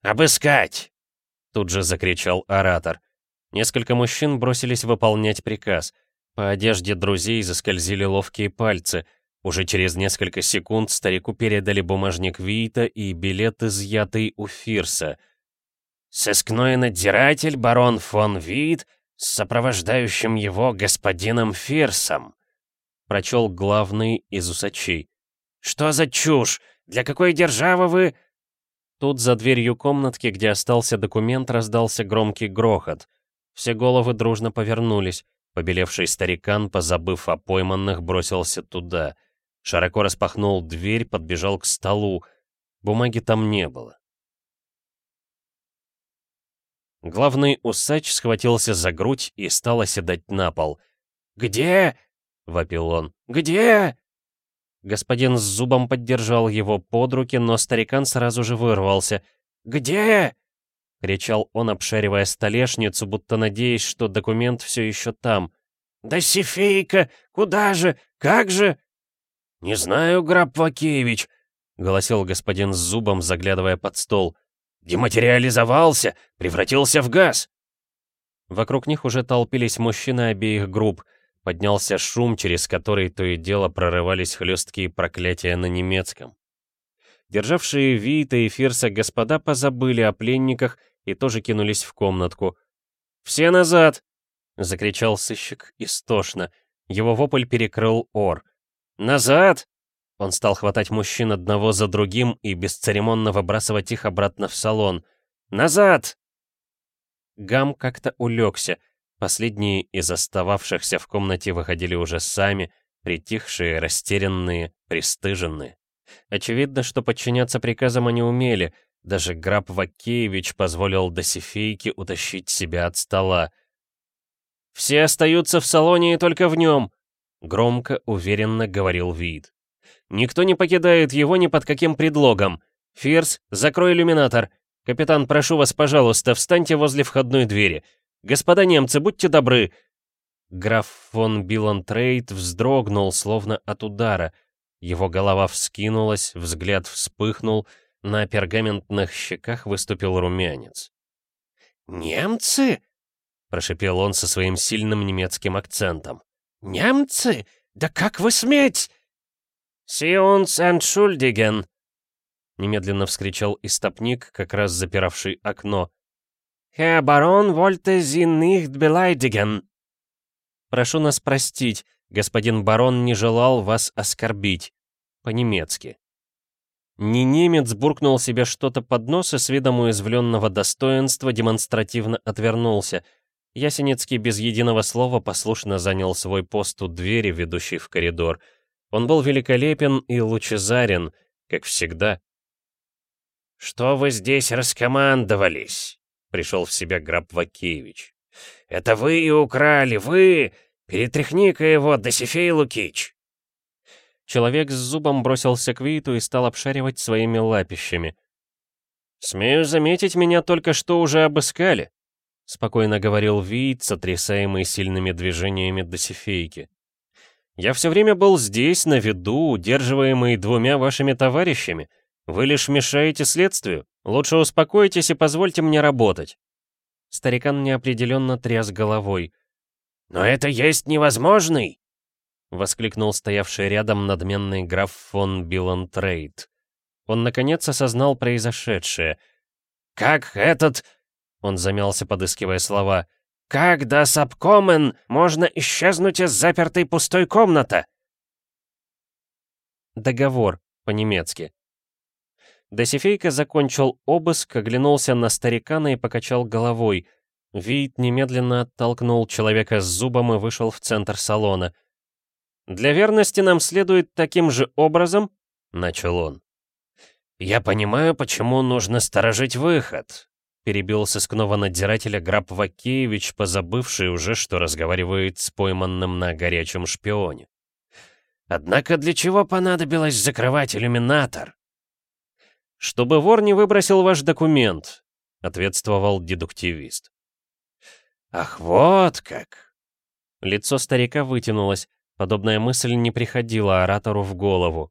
«Обыскать!» — тут же закричал оратор. Несколько мужчин бросились выполнять приказ. По одежде друзей заскользили ловкие пальцы. Уже через несколько секунд старику передали бумажник Вита и билет, изъятый у Фирса. «Сыскной надзиратель барон фон Вит с сопровождающим его господином Фирсом», прочел главный из усачей. «Что за чушь? Для какой державы вы...» Тут за дверью комнатки, где остался документ, раздался громкий грохот. Все головы дружно повернулись. Побелевший старикан, позабыв о пойманных, бросился туда. Широко распахнул дверь, подбежал к столу. Бумаги там не было. Главный усач схватился за грудь и стал оседать на пол. «Где?» — вопил он. «Где?» Господин с зубом поддержал его под руки, но старикан сразу же вырвался. «Где?» — кричал он, обшаривая столешницу, будто надеясь, что документ все еще там. «Да сифейка! Куда же? Как же?» «Не знаю, Граб Вакевич», — голосил господин с зубом, заглядывая под стол. «Дематериализовался, превратился в газ». Вокруг них уже толпились мужчины обеих групп. Поднялся шум, через который то и дело прорывались хлесткие проклятия на немецком. Державшие Вита и Фирса господа позабыли о пленниках и тоже кинулись в комнатку. «Все назад!» — закричал сыщик истошно. Его вопль перекрыл ор. «Назад!» Он стал хватать мужчин одного за другим и бесцеремонно выбрасывать их обратно в салон. «Назад!» Гам как-то улегся. Последние из остававшихся в комнате выходили уже сами, притихшие, растерянные, пристыженные. Очевидно, что подчиняться приказам они умели. Даже Граб Вакеевич позволил Досифейке утащить себя от стола. «Все остаются в салоне и только в нем!» Громко, уверенно говорил Вид. «Никто не покидает его ни под каким предлогом. Фирс, закрой иллюминатор. Капитан, прошу вас, пожалуйста, встаньте возле входной двери. Господа немцы, будьте добры!» Граф фон Билантрейд вздрогнул, словно от удара. Его голова вскинулась, взгляд вспыхнул, на пергаментных щеках выступил румянец. «Немцы?» — прошепел он со своим сильным немецким акцентом. «Немцы? Да как вы сметь?» «Сиунс entschuldigen!» Немедленно вскричал истопник, как раз запиравший окно. «Herr барон wollte Sie nicht beleidigen!» «Прошу нас простить, господин барон не желал вас оскорбить». По-немецки. Не немец буркнул себе что-то под нос и с видом уязвленного достоинства демонстративно отвернулся — Ясенецкий без единого слова послушно занял свой пост у двери, ведущей в коридор. Он был великолепен и лучезарен, как всегда. «Что вы здесь раскомандовались?» — пришел в себя Граб Вакеевич. «Это вы и украли, вы! Перетряхни-ка его, Досифей Лукич!» Человек с зубом бросился к Виту и стал обшаривать своими лапищами. «Смею заметить, меня только что уже обыскали», — спокойно говорил Вид, сотрясаемый сильными движениями Досифейки. «Я все время был здесь, на виду, удерживаемый двумя вашими товарищами. Вы лишь мешаете следствию. Лучше успокойтесь и позвольте мне работать». Старикан неопределенно тряс головой. «Но это есть невозможный!» — воскликнул стоявший рядом надменный граф фон Билантрейд. Он, наконец, осознал произошедшее. «Как этот он замялся, подыскивая слова. «Как до Сапкомен можно исчезнуть из запертой пустой комнаты?» Договор, по-немецки. Досифейка закончил обыск, оглянулся на старикана и покачал головой. Вид немедленно оттолкнул человека с зубом и вышел в центр салона. «Для верности нам следует таким же образом», — начал он. «Я понимаю, почему нужно сторожить выход», перебил сыскного надзирателя Граб Вакеевич, позабывший уже, что разговаривает с пойманным на горячем шпионе. «Однако для чего понадобилось закрывать иллюминатор?» «Чтобы вор не выбросил ваш документ», — ответствовал дедуктивист. «Ах, вот как!» Лицо старика вытянулось. Подобная мысль не приходила оратору в голову.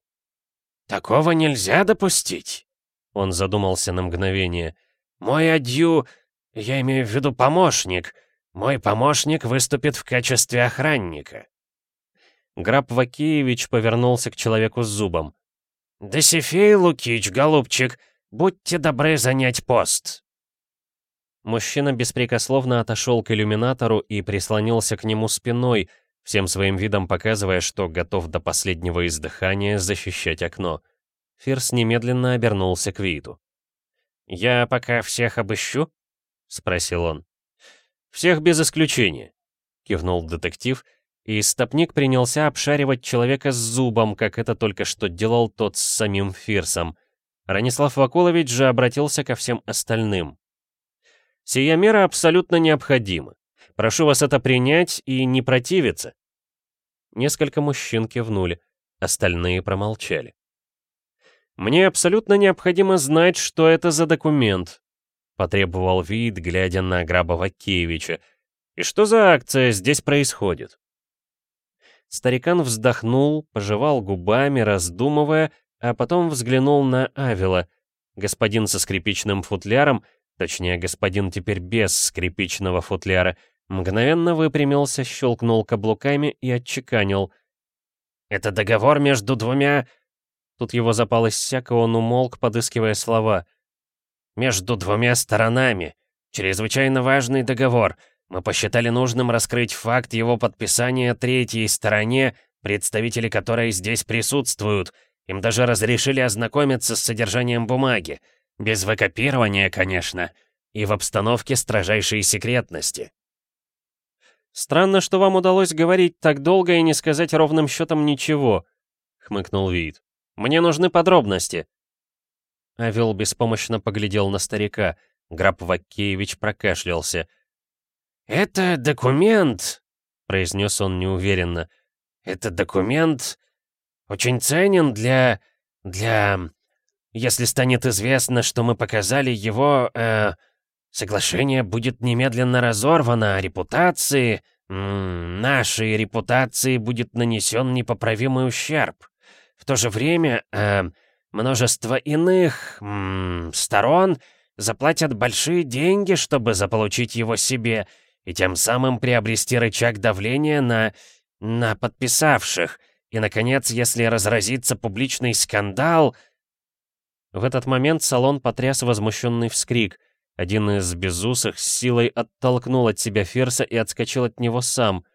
«Такого нельзя допустить!» Он задумался на мгновение. Мой адью, я имею в виду помощник, мой помощник выступит в качестве охранника. Граб Вакеевич повернулся к человеку с зубом. «Досифей Лукич, голубчик, будьте добры занять пост». Мужчина беспрекословно отошел к иллюминатору и прислонился к нему спиной, всем своим видом показывая, что готов до последнего издыхания защищать окно. Фирс немедленно обернулся к Виту. «Я пока всех обыщу?» — спросил он. «Всех без исключения», — кивнул детектив, и стопник принялся обшаривать человека с зубом, как это только что делал тот с самим Фирсом. Ранислав Вакулович же обратился ко всем остальным. «Сия мера абсолютно необходима. Прошу вас это принять и не противиться». Несколько мужчин кивнули, остальные промолчали. «Мне абсолютно необходимо знать, что это за документ», — потребовал вид, глядя на Грабова Киевича. «И что за акция здесь происходит?» Старикан вздохнул, пожевал губами, раздумывая, а потом взглянул на Авила. Господин со скрипичным футляром, точнее, господин теперь без скрипичного футляра, мгновенно выпрямился, щелкнул каблуками и отчеканил. «Это договор между двумя...» Тут его запал иссяк, он умолк, подыскивая слова. «Между двумя сторонами. Чрезвычайно важный договор. Мы посчитали нужным раскрыть факт его подписания третьей стороне, представители которой здесь присутствуют. Им даже разрешили ознакомиться с содержанием бумаги. Без выкопирования, конечно. И в обстановке строжайшей секретности. «Странно, что вам удалось говорить так долго и не сказать ровным счетом ничего», — хмыкнул Вид. Мне нужны подробности». Авел беспомощно поглядел на старика. Граб Вакеевич прокашлялся. «Это документ», — произнес он неуверенно. «Это документ очень ценен для... для... Если станет известно, что мы показали его... Э, соглашение будет немедленно разорвано, а репутации... М -м, нашей репутации будет нанесен непоправимый ущерб. В то же время э, множество иных м, сторон заплатят большие деньги, чтобы заполучить его себе, и тем самым приобрести рычаг давления на... на подписавших. И, наконец, если разразится публичный скандал... В этот момент салон потряс возмущенный вскрик. Один из безусых с силой оттолкнул от себя Ферса и отскочил от него сам.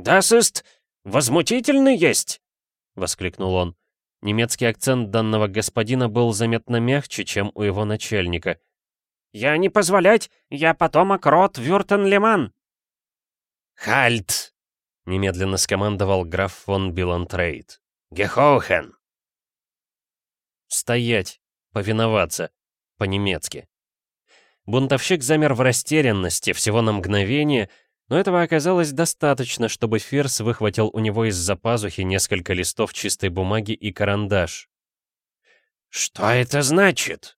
«Das ist... возмутительный есть!» воскликнул он. Немецкий акцент данного господина был заметно мягче, чем у его начальника. «Я не позволять! Я потомок род Вюртен-Леман!» «Хальт!» — немедленно скомандовал граф фон Билантрейд. «Гехоухен!» «Стоять! Повиноваться!» По-немецки. Бунтовщик замер в растерянности всего на мгновение, но этого оказалось достаточно, чтобы Ферс выхватил у него из-за пазухи несколько листов чистой бумаги и карандаш. «Что это значит?» —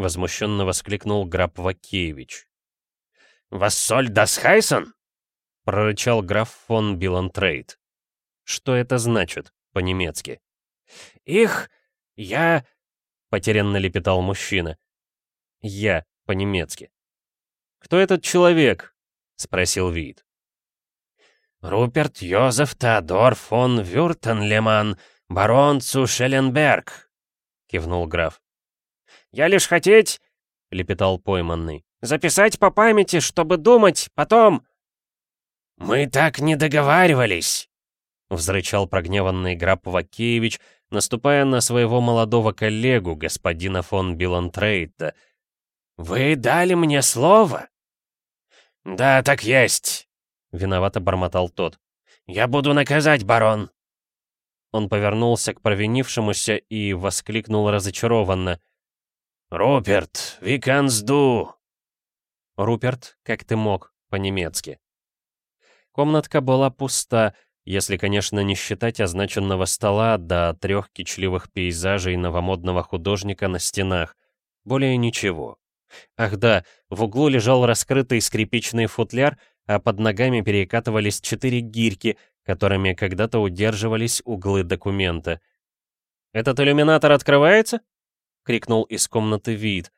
возмущенно воскликнул граф Вакеевич. «Вассоль дас Хайсон?» — прорычал граф фон Билантрейд. «Что это значит?» — по-немецки. «Их... я...» — потерянно лепетал мужчина. «Я» — по-немецки. «Кто этот человек?» — спросил Вид. «Руперт Йозеф Теодор фон Вюртенлеман, барон Цушеленберг», — кивнул граф. «Я лишь хотеть», — лепетал пойманный, — «записать по памяти, чтобы думать потом». «Мы так не договаривались», — взрычал прогневанный граф Вакеевич, наступая на своего молодого коллегу, господина фон Билантрейта. «Вы дали мне слово?» «Да, так есть», — виновато бормотал тот. «Я буду наказать, барон». Он повернулся к провинившемуся и воскликнул разочарованно. «Руперт, викансду!» «Руперт, как ты мог?» по-немецки. Комнатка была пуста, если, конечно, не считать означенного стола до трех кичливых пейзажей новомодного художника на стенах. Более ничего. Ах да, в углу лежал раскрытый скрипичный футляр, а под ногами перекатывались четыре гирьки, которыми когда-то удерживались углы документа. «Этот иллюминатор открывается?» — крикнул из комнаты вид.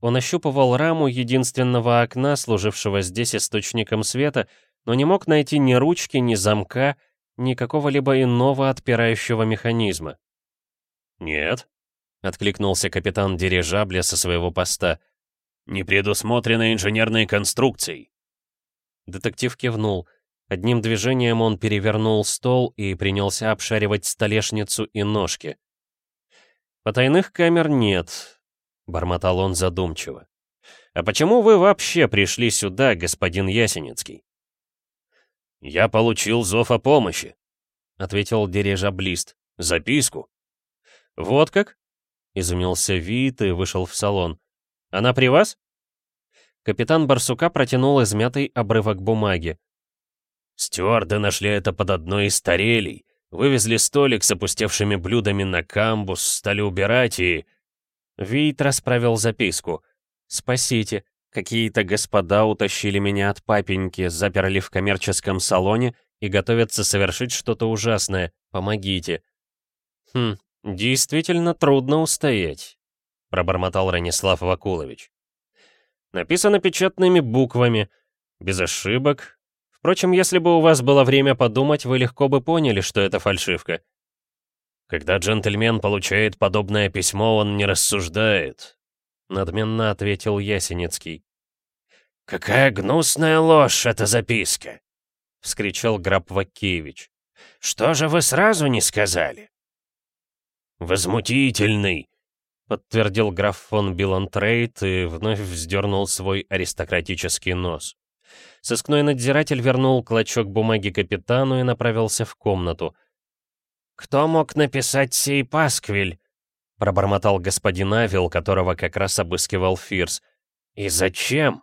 Он ощупывал раму единственного окна, служившего здесь источником света, но не мог найти ни ручки, ни замка, ни какого-либо иного отпирающего механизма. «Нет», — откликнулся капитан дирижабля со своего поста. «Не предусмотрено инженерной конструкцией». Детектив кивнул. Одним движением он перевернул стол и принялся обшаривать столешницу и ножки. «Потайных камер нет», — бормотал он задумчиво. «А почему вы вообще пришли сюда, господин Ясеницкий?» «Я получил зов о помощи», — ответил дирижаблист. «Записку». «Вот как?» — изумился Вит и вышел в салон. «Она при вас?» Капитан Барсука протянул измятый обрывок бумаги. «Стюарды нашли это под одной из тарелей. Вывезли столик с опустевшими блюдами на камбус, стали убирать и...» Вит расправил записку. «Спасите. Какие-то господа утащили меня от папеньки, заперли в коммерческом салоне и готовятся совершить что-то ужасное. Помогите». «Хм, действительно трудно устоять», — пробормотал Ранислав Вакулович. «Написано печатными буквами, без ошибок. Впрочем, если бы у вас было время подумать, вы легко бы поняли, что это фальшивка». «Когда джентльмен получает подобное письмо, он не рассуждает», — надменно ответил Ясенецкий. «Какая гнусная ложь эта записка!» — вскричал Граб Вакеевич. «Что же вы сразу не сказали?» «Возмутительный!» — подтвердил граф фон Билантрейд и вновь вздернул свой аристократический нос. Сыскной надзиратель вернул клочок бумаги капитану и направился в комнату. «Кто мог написать сей пасквиль?» — пробормотал господин Авил, которого как раз обыскивал Фирс. «И зачем?»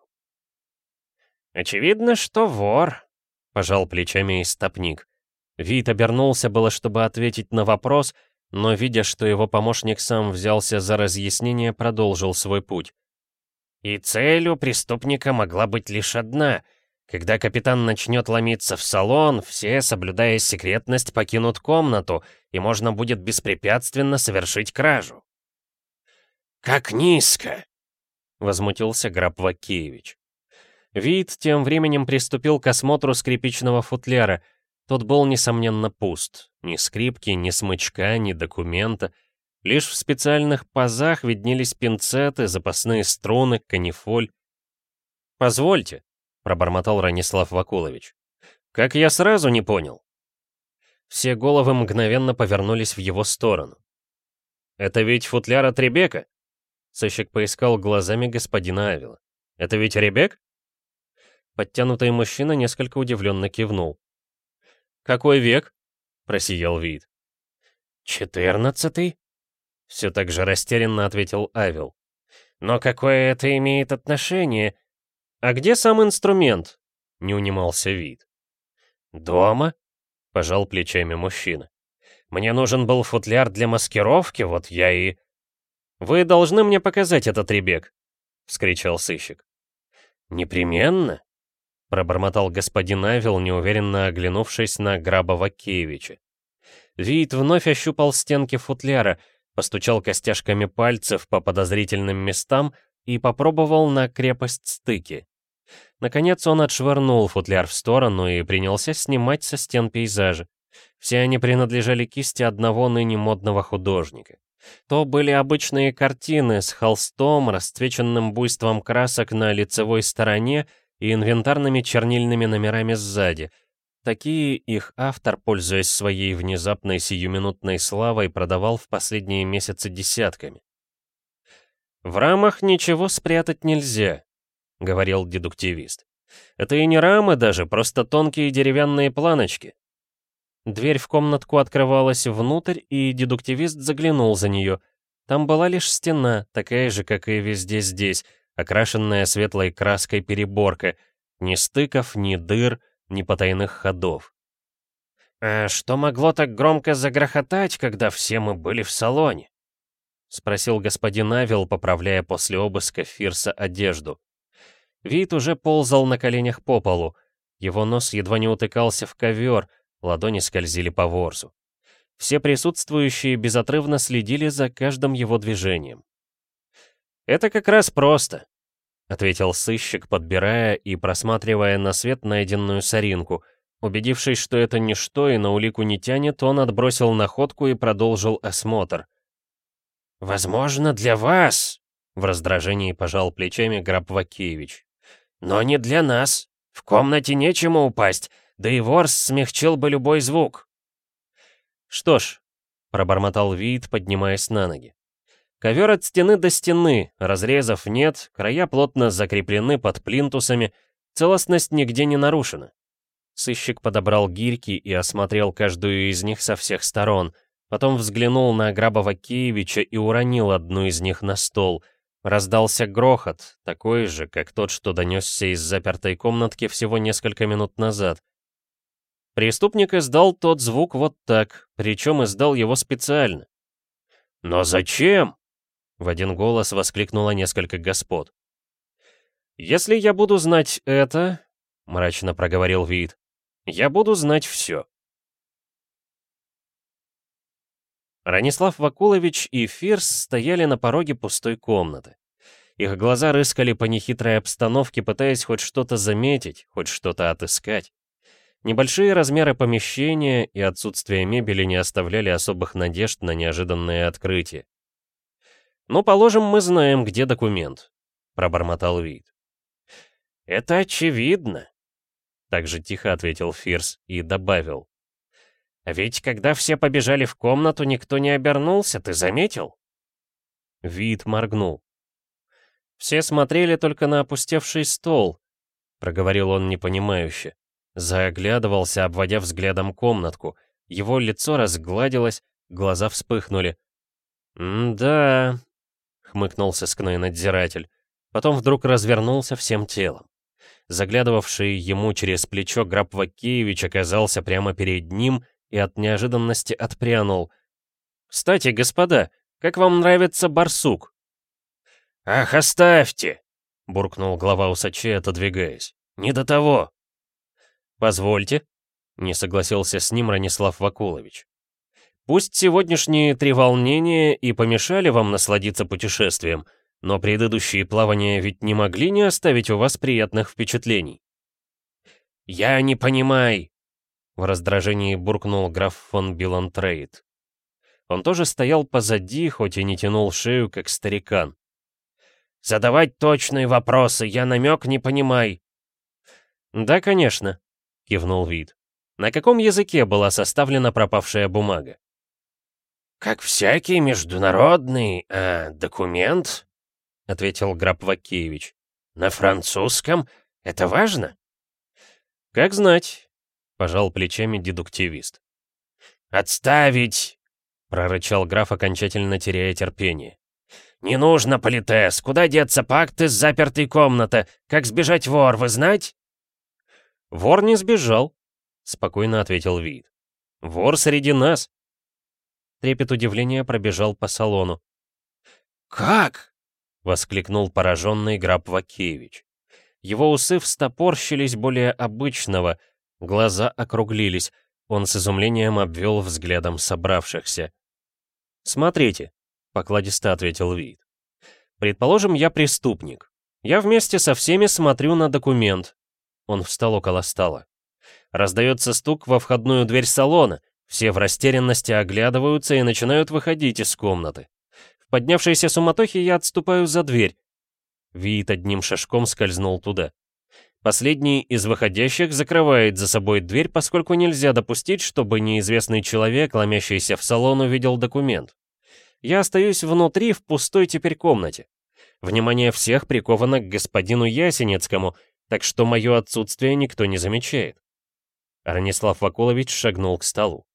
«Очевидно, что вор», — пожал плечами истопник. Вит обернулся было, чтобы ответить на вопрос, но, видя, что его помощник сам взялся за разъяснение, продолжил свой путь. «И целью преступника могла быть лишь одна. Когда капитан начнет ломиться в салон, все, соблюдая секретность, покинут комнату, и можно будет беспрепятственно совершить кражу». «Как низко!» — возмутился Граб Вакеевич. Вид тем временем приступил к осмотру скрипичного футляра. Тот был, несомненно, пуст. Ни скрипки, ни смычка, ни документа. Лишь в специальных пазах виднелись пинцеты, запасные струны, канифоль. «Позвольте», — пробормотал Ранислав Вакулович. «Как я сразу не понял». Все головы мгновенно повернулись в его сторону. «Это ведь футляр от Ребека?» Сыщик поискал глазами господина Авила. «Это ведь Ребек?» Подтянутый мужчина несколько удивленно кивнул. «Какой век?» — просиял вид. «Четырнадцатый?» — все так же растерянно ответил Авел. «Но какое это имеет отношение? А где сам инструмент?» — не унимался вид. «Дома?» — пожал плечами мужчина. «Мне нужен был футляр для маскировки, вот я и...» «Вы должны мне показать этот ребек!» — вскричал сыщик. «Непременно?» пробормотал господин Авел, неуверенно оглянувшись на Грабова Киевича. Вид вновь ощупал стенки футляра, постучал костяшками пальцев по подозрительным местам и попробовал на крепость стыки. Наконец он отшвырнул футляр в сторону и принялся снимать со стен пейзажи. Все они принадлежали кисти одного ныне модного художника. То были обычные картины с холстом, расцвеченным буйством красок на лицевой стороне и инвентарными чернильными номерами сзади. Такие их автор, пользуясь своей внезапной сиюминутной славой, продавал в последние месяцы десятками. «В рамах ничего спрятать нельзя», — говорил дедуктивист. «Это и не рамы даже, просто тонкие деревянные планочки». Дверь в комнатку открывалась внутрь, и дедуктивист заглянул за нее. Там была лишь стена, такая же, как и везде здесь, окрашенная светлой краской переборка, ни стыков, ни дыр, ни потайных ходов. «А что могло так громко загрохотать, когда все мы были в салоне?» — спросил господин Авел, поправляя после обыска Фирса одежду. Вид уже ползал на коленях по полу. Его нос едва не утыкался в ковер, ладони скользили по ворсу. Все присутствующие безотрывно следили за каждым его движением. «Это как раз просто», — ответил сыщик, подбирая и просматривая на свет найденную соринку. Убедившись, что это ничто и на улику не тянет, он отбросил находку и продолжил осмотр. «Возможно, для вас», — в раздражении пожал плечами Граб Вакеевич. «Но не для нас. В комнате нечему упасть, да и ворс смягчил бы любой звук». «Что ж», — пробормотал Вид, поднимаясь на ноги. «Ковер от стены до стены, разрезов нет, края плотно закреплены под плинтусами, целостность нигде не нарушена. Сыщик подобрал гирьки и осмотрел каждую из них со всех сторон. Потом взглянул на Грабова Киевича и уронил одну из них на стол. Раздался грохот, такой же, как тот, что донесся из запертой комнатки всего несколько минут назад. Преступник издал тот звук вот так, причем издал его специально. «Но зачем?» — в один голос воскликнуло несколько господ. «Если я буду знать это...» — мрачно проговорил Вид. Я буду знать все. Ранислав Вакулович и Фирс стояли на пороге пустой комнаты. Их глаза рыскали по нехитрой обстановке, пытаясь хоть что-то заметить, хоть что-то отыскать. Небольшие размеры помещения и отсутствие мебели не оставляли особых надежд на неожиданное открытие. «Ну, положим, мы знаем, где документ», — пробормотал Вид. «Это очевидно», так же тихо ответил Фирс и добавил. «Ведь когда все побежали в комнату, никто не обернулся, ты заметил?» Вид моргнул. «Все смотрели только на опустевший стол», — проговорил он непонимающе. Заглядывался, обводя взглядом комнатку. Его лицо разгладилось, глаза вспыхнули. «М-да», — хмыкнул сыскной надзиратель. Потом вдруг развернулся всем телом. Заглядывавший ему через плечо Граб Вакеевич оказался прямо перед ним и от неожиданности отпрянул. «Кстати, господа, как вам нравится барсук?» «Ах, оставьте!» — буркнул глава усачей, отодвигаясь. «Не до того!» «Позвольте», — не согласился с ним Ранислав Вакулович. «Пусть сегодняшние три волнения и помешали вам насладиться путешествием, — но предыдущие плавания ведь не могли не оставить у вас приятных впечатлений. «Я не понимаю!» В раздражении буркнул граф фон Билантрейд. Он тоже стоял позади, хоть и не тянул шею, как старикан. «Задавать точные вопросы, я намек не понимай!» «Да, конечно», — кивнул Вид. «На каком языке была составлена пропавшая бумага?» «Как всякий международный э, документ», — ответил Граб Вакеевич. «На французском? Это важно?» «Как знать», — пожал плечами дедуктивист. «Отставить!» — прорычал граф, окончательно теряя терпение. «Не нужно, политес! Куда деться пакт из запертой комнаты? Как сбежать вор, вы знать?» «Вор не сбежал», — спокойно ответил Вид. «Вор среди нас». Трепет удивления пробежал по салону. «Как?» — воскликнул пораженный Граб Вакеевич. Его усы встопорщились более обычного, глаза округлились, он с изумлением обвел взглядом собравшихся. «Смотрите», — покладисто ответил Вид. «Предположим, я преступник. Я вместе со всеми смотрю на документ». Он встал около стола. Раздается стук во входную дверь салона. Все в растерянности оглядываются и начинают выходить из комнаты поднявшейся суматохе я отступаю за дверь. Вид одним шажком скользнул туда. Последний из выходящих закрывает за собой дверь, поскольку нельзя допустить, чтобы неизвестный человек, ломящийся в салон, увидел документ. Я остаюсь внутри, в пустой теперь комнате. Внимание всех приковано к господину Ясенецкому, так что мое отсутствие никто не замечает. Ранислав Вакулович шагнул к столу.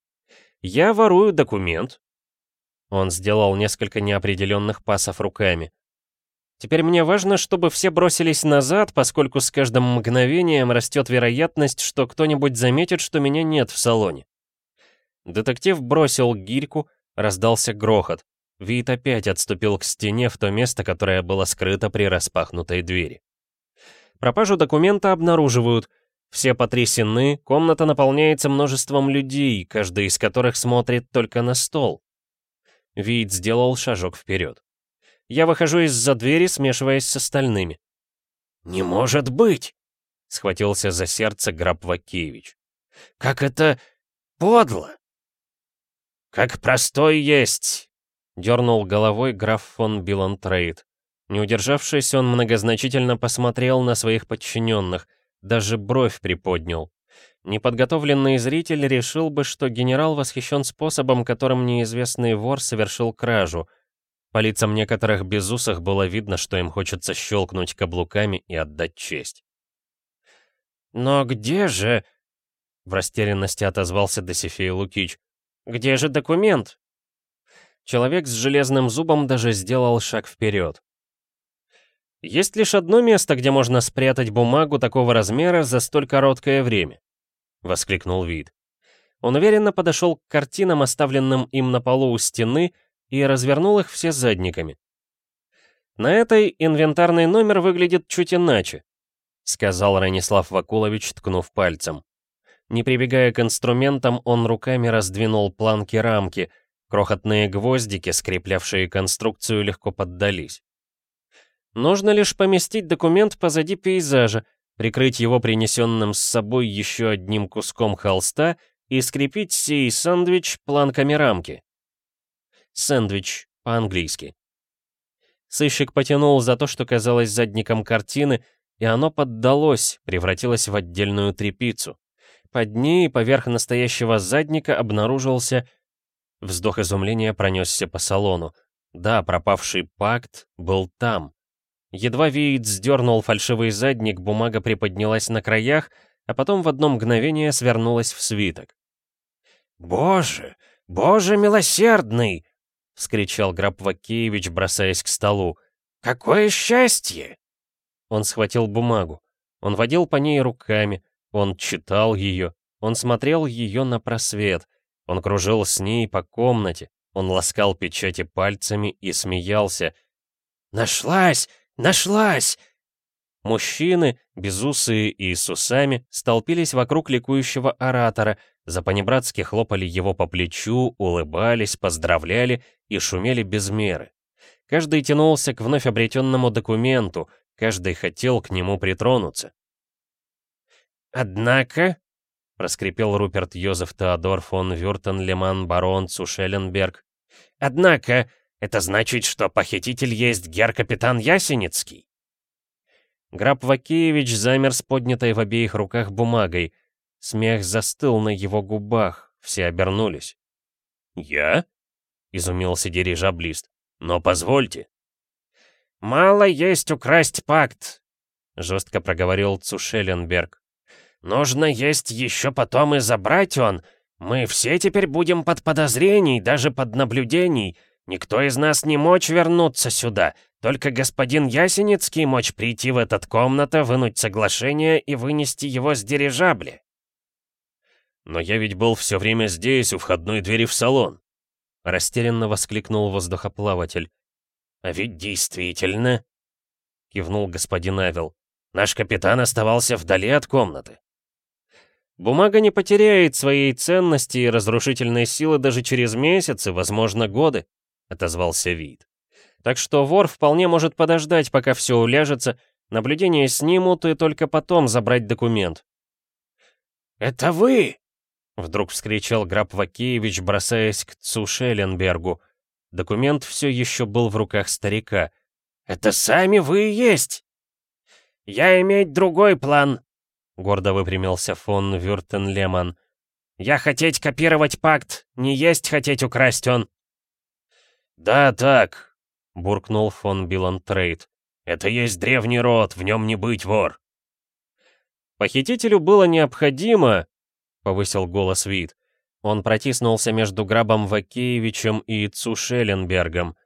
Я ворую документ, он сделал несколько неопределенных пасов руками. Теперь мне важно, чтобы все бросились назад, поскольку с каждым мгновением растет вероятность, что кто-нибудь заметит, что меня нет в салоне. Детектив бросил гирьку, раздался грохот. Вид опять отступил к стене в то место, которое было скрыто при распахнутой двери. Пропажу документа обнаруживают. Все потрясены, комната наполняется множеством людей, каждый из которых смотрит только на стол. Вид сделал шажок вперед. Я выхожу из-за двери, смешиваясь с остальными. «Не может быть!» — схватился за сердце Граб Вакеевич. Как это подло!» «Как простой есть!» — дернул головой граф фон Билантрейд. Не удержавшись, он многозначительно посмотрел на своих подчиненных, даже бровь приподнял. Неподготовленный зритель решил бы, что генерал восхищен способом, которым неизвестный вор совершил кражу. По лицам некоторых безусых было видно, что им хочется щелкнуть каблуками и отдать честь. «Но где же...» — в растерянности отозвался Досифей Лукич. «Где же документ?» Человек с железным зубом даже сделал шаг вперед. Есть лишь одно место, где можно спрятать бумагу такого размера за столь короткое время. — воскликнул Вид. Он уверенно подошел к картинам, оставленным им на полу у стены, и развернул их все задниками. «На этой инвентарный номер выглядит чуть иначе», — сказал Ранислав Вакулович, ткнув пальцем. Не прибегая к инструментам, он руками раздвинул планки рамки, крохотные гвоздики, скреплявшие конструкцию, легко поддались. Нужно лишь поместить документ позади пейзажа, прикрыть его принесенным с собой еще одним куском холста и скрепить сей сэндвич планками рамки. Сэндвич по-английски. Сыщик потянул за то, что казалось задником картины, и оно поддалось, превратилось в отдельную трепицу. Под ней, поверх настоящего задника, обнаружился... Вздох изумления пронесся по салону. Да, пропавший пакт был там. Едва Виит сдернул фальшивый задник, бумага приподнялась на краях, а потом в одно мгновение свернулась в свиток. «Боже! Боже милосердный!» — вскричал Граб Вакеевич, бросаясь к столу. «Какое счастье!» Он схватил бумагу. Он водил по ней руками, он читал ее, он смотрел ее на просвет, он кружил с ней по комнате, он ласкал печати пальцами и смеялся. «Нашлась! Нашлась!» Мужчины, безусые и с усами, столпились вокруг ликующего оратора, запанибратски хлопали его по плечу, улыбались, поздравляли и шумели без меры. Каждый тянулся к вновь обретенному документу, каждый хотел к нему притронуться. «Однако», — проскрипел Руперт Йозеф Теодор фон Вюртен-Леман барон Цушеленберг, «однако, это значит, что похититель есть гер-капитан Ясеницкий?» Граб Вакеевич замер с поднятой в обеих руках бумагой. Смех застыл на его губах, все обернулись. «Я?» — изумился дирижаблист. «Но позвольте». «Мало есть украсть пакт», — жестко проговорил Цушеленберг. «Нужно есть еще потом и забрать он. Мы все теперь будем под подозрений, даже под наблюдений. Никто из нас не мочь вернуться сюда, только господин Ясеницкий мочь прийти в этот комната, вынуть соглашение и вынести его с дирижабли. «Но я ведь был все время здесь, у входной двери в салон», — растерянно воскликнул воздухоплаватель. «А ведь действительно», — кивнул господин Авел, — «наш капитан оставался вдали от комнаты». Бумага не потеряет своей ценности и разрушительной силы даже через месяцы, возможно, годы. — отозвался Вид. «Так что вор вполне может подождать, пока все уляжется, наблюдение снимут и только потом забрать документ». «Это вы!» — вдруг вскричал Граб Вакеевич, бросаясь к Цу Шелленбергу. Документ все еще был в руках старика. «Это сами вы и есть!» «Я иметь другой план», — гордо выпрямился фон Вюртенлеман. «Я хотеть копировать пакт, не есть хотеть украсть он». «Да, так», — буркнул фон Билантрейд. «Это есть древний род, в нем не быть вор». «Похитителю было необходимо», — повысил голос Вид. Он протиснулся между Грабом Вакеевичем и Цушеленбергом.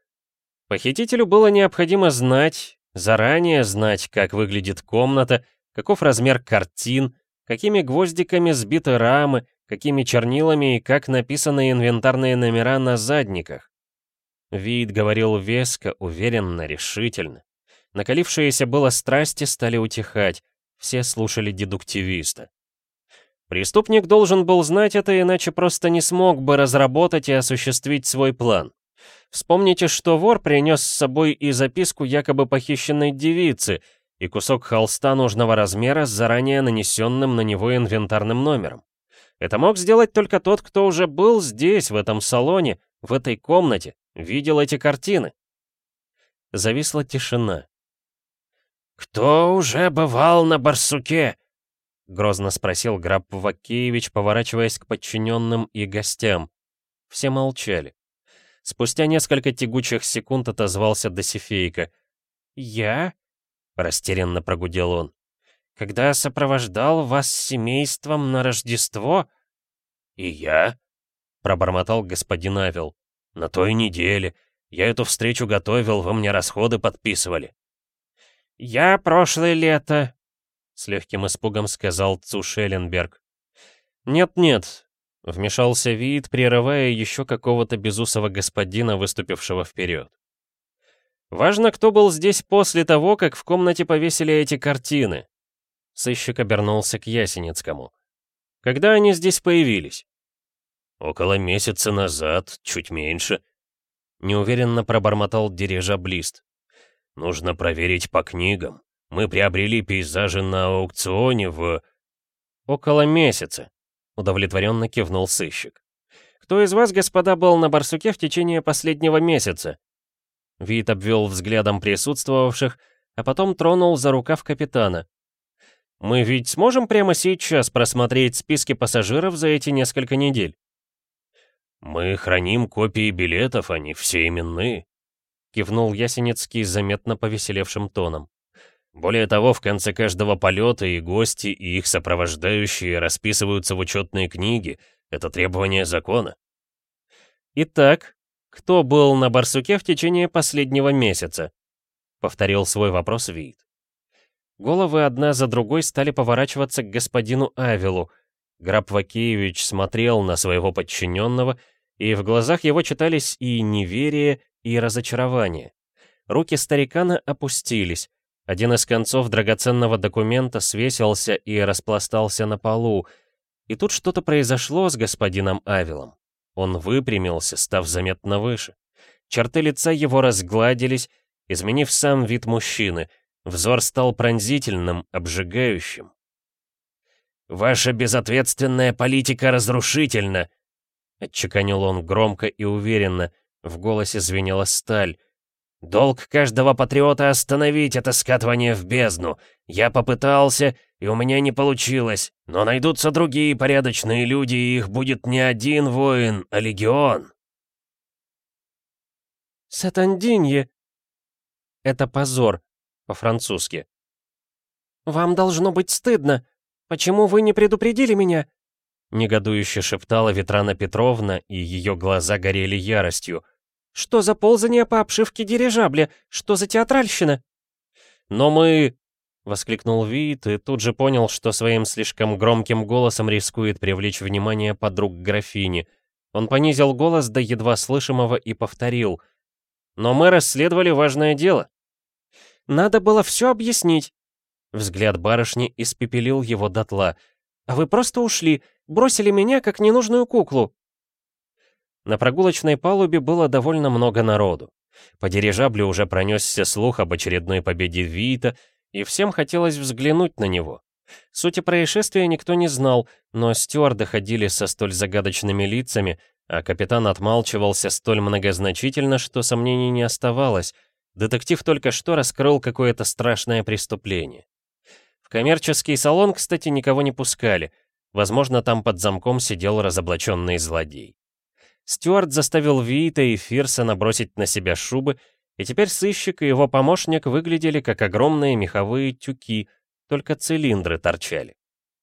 Похитителю было необходимо знать, заранее знать, как выглядит комната, каков размер картин, какими гвоздиками сбиты рамы, какими чернилами и как написаны инвентарные номера на задниках. Вид говорил веско, уверенно, решительно. Накалившиеся было страсти стали утихать, все слушали дедуктивиста. Преступник должен был знать это, иначе просто не смог бы разработать и осуществить свой план. Вспомните, что вор принес с собой и записку якобы похищенной девицы, и кусок холста нужного размера с заранее нанесенным на него инвентарным номером. Это мог сделать только тот, кто уже был здесь, в этом салоне, в этой комнате, видел эти картины. Зависла тишина. «Кто уже бывал на барсуке?» — грозно спросил граб Вакеевич, поворачиваясь к подчиненным и гостям. Все молчали. Спустя несколько тягучих секунд отозвался Досифейка. «Я?» — растерянно прогудел он. «Когда сопровождал вас с семейством на Рождество?» «И я?» — пробормотал господин Авел. «На той неделе. Я эту встречу готовил, вы мне расходы подписывали». «Я прошлое лето», — с легким испугом сказал Цу Шелленберг. «Нет-нет», — вмешался Вид, прерывая еще какого-то безусого господина, выступившего вперед. «Важно, кто был здесь после того, как в комнате повесили эти картины». Сыщик обернулся к Ясеницкому. «Когда они здесь появились?» «Около месяца назад, чуть меньше», — неуверенно пробормотал дирижаблист. «Нужно проверить по книгам. Мы приобрели пейзажи на аукционе в...» «Около месяца», — удовлетворенно кивнул сыщик. «Кто из вас, господа, был на Барсуке в течение последнего месяца?» Вид обвел взглядом присутствовавших, а потом тронул за рукав капитана. «Мы ведь сможем прямо сейчас просмотреть списки пассажиров за эти несколько недель?» «Мы храним копии билетов, они все именные», — кивнул Ясенецкий заметно повеселевшим тоном. «Более того, в конце каждого полета и гости, и их сопровождающие расписываются в учетные книги. Это требование закона». «Итак, кто был на Барсуке в течение последнего месяца?» — повторил свой вопрос Вид. Головы одна за другой стали поворачиваться к господину Авелу. Граб Вакеевич смотрел на своего подчиненного — и в глазах его читались и неверие, и разочарование. Руки старикана опустились. Один из концов драгоценного документа свесился и распластался на полу. И тут что-то произошло с господином Авилом. Он выпрямился, став заметно выше. Черты лица его разгладились, изменив сам вид мужчины. Взор стал пронзительным, обжигающим. «Ваша безответственная политика разрушительна!» Отчеканил он громко и уверенно, в голосе звенела сталь. «Долг каждого патриота остановить это скатывание в бездну. Я попытался, и у меня не получилось. Но найдутся другие порядочные люди, и их будет не один воин, а легион». «Сатандинье!» Это позор, по-французски. «Вам должно быть стыдно. Почему вы не предупредили меня? Негодующе шептала Ветрана Петровна, и ее глаза горели яростью. «Что за ползание по обшивке дирижабля? Что за театральщина?» «Но мы...» — воскликнул Вит и тут же понял, что своим слишком громким голосом рискует привлечь внимание подруг графини. Он понизил голос до едва слышимого и повторил. «Но мы расследовали важное дело». «Надо было все объяснить». Взгляд барышни испепелил его дотла. «А вы просто ушли, Бросили меня, как ненужную куклу!» На прогулочной палубе было довольно много народу. По дирижаблю уже пронесся слух об очередной победе Вита, и всем хотелось взглянуть на него. Сути происшествия никто не знал, но стюарды ходили со столь загадочными лицами, а капитан отмалчивался столь многозначительно, что сомнений не оставалось. Детектив только что раскрыл какое-то страшное преступление. В коммерческий салон, кстати, никого не пускали — Возможно, там под замком сидел разоблаченный злодей. Стюарт заставил Виита и Фирса набросить на себя шубы, и теперь сыщик и его помощник выглядели как огромные меховые тюки, только цилиндры торчали.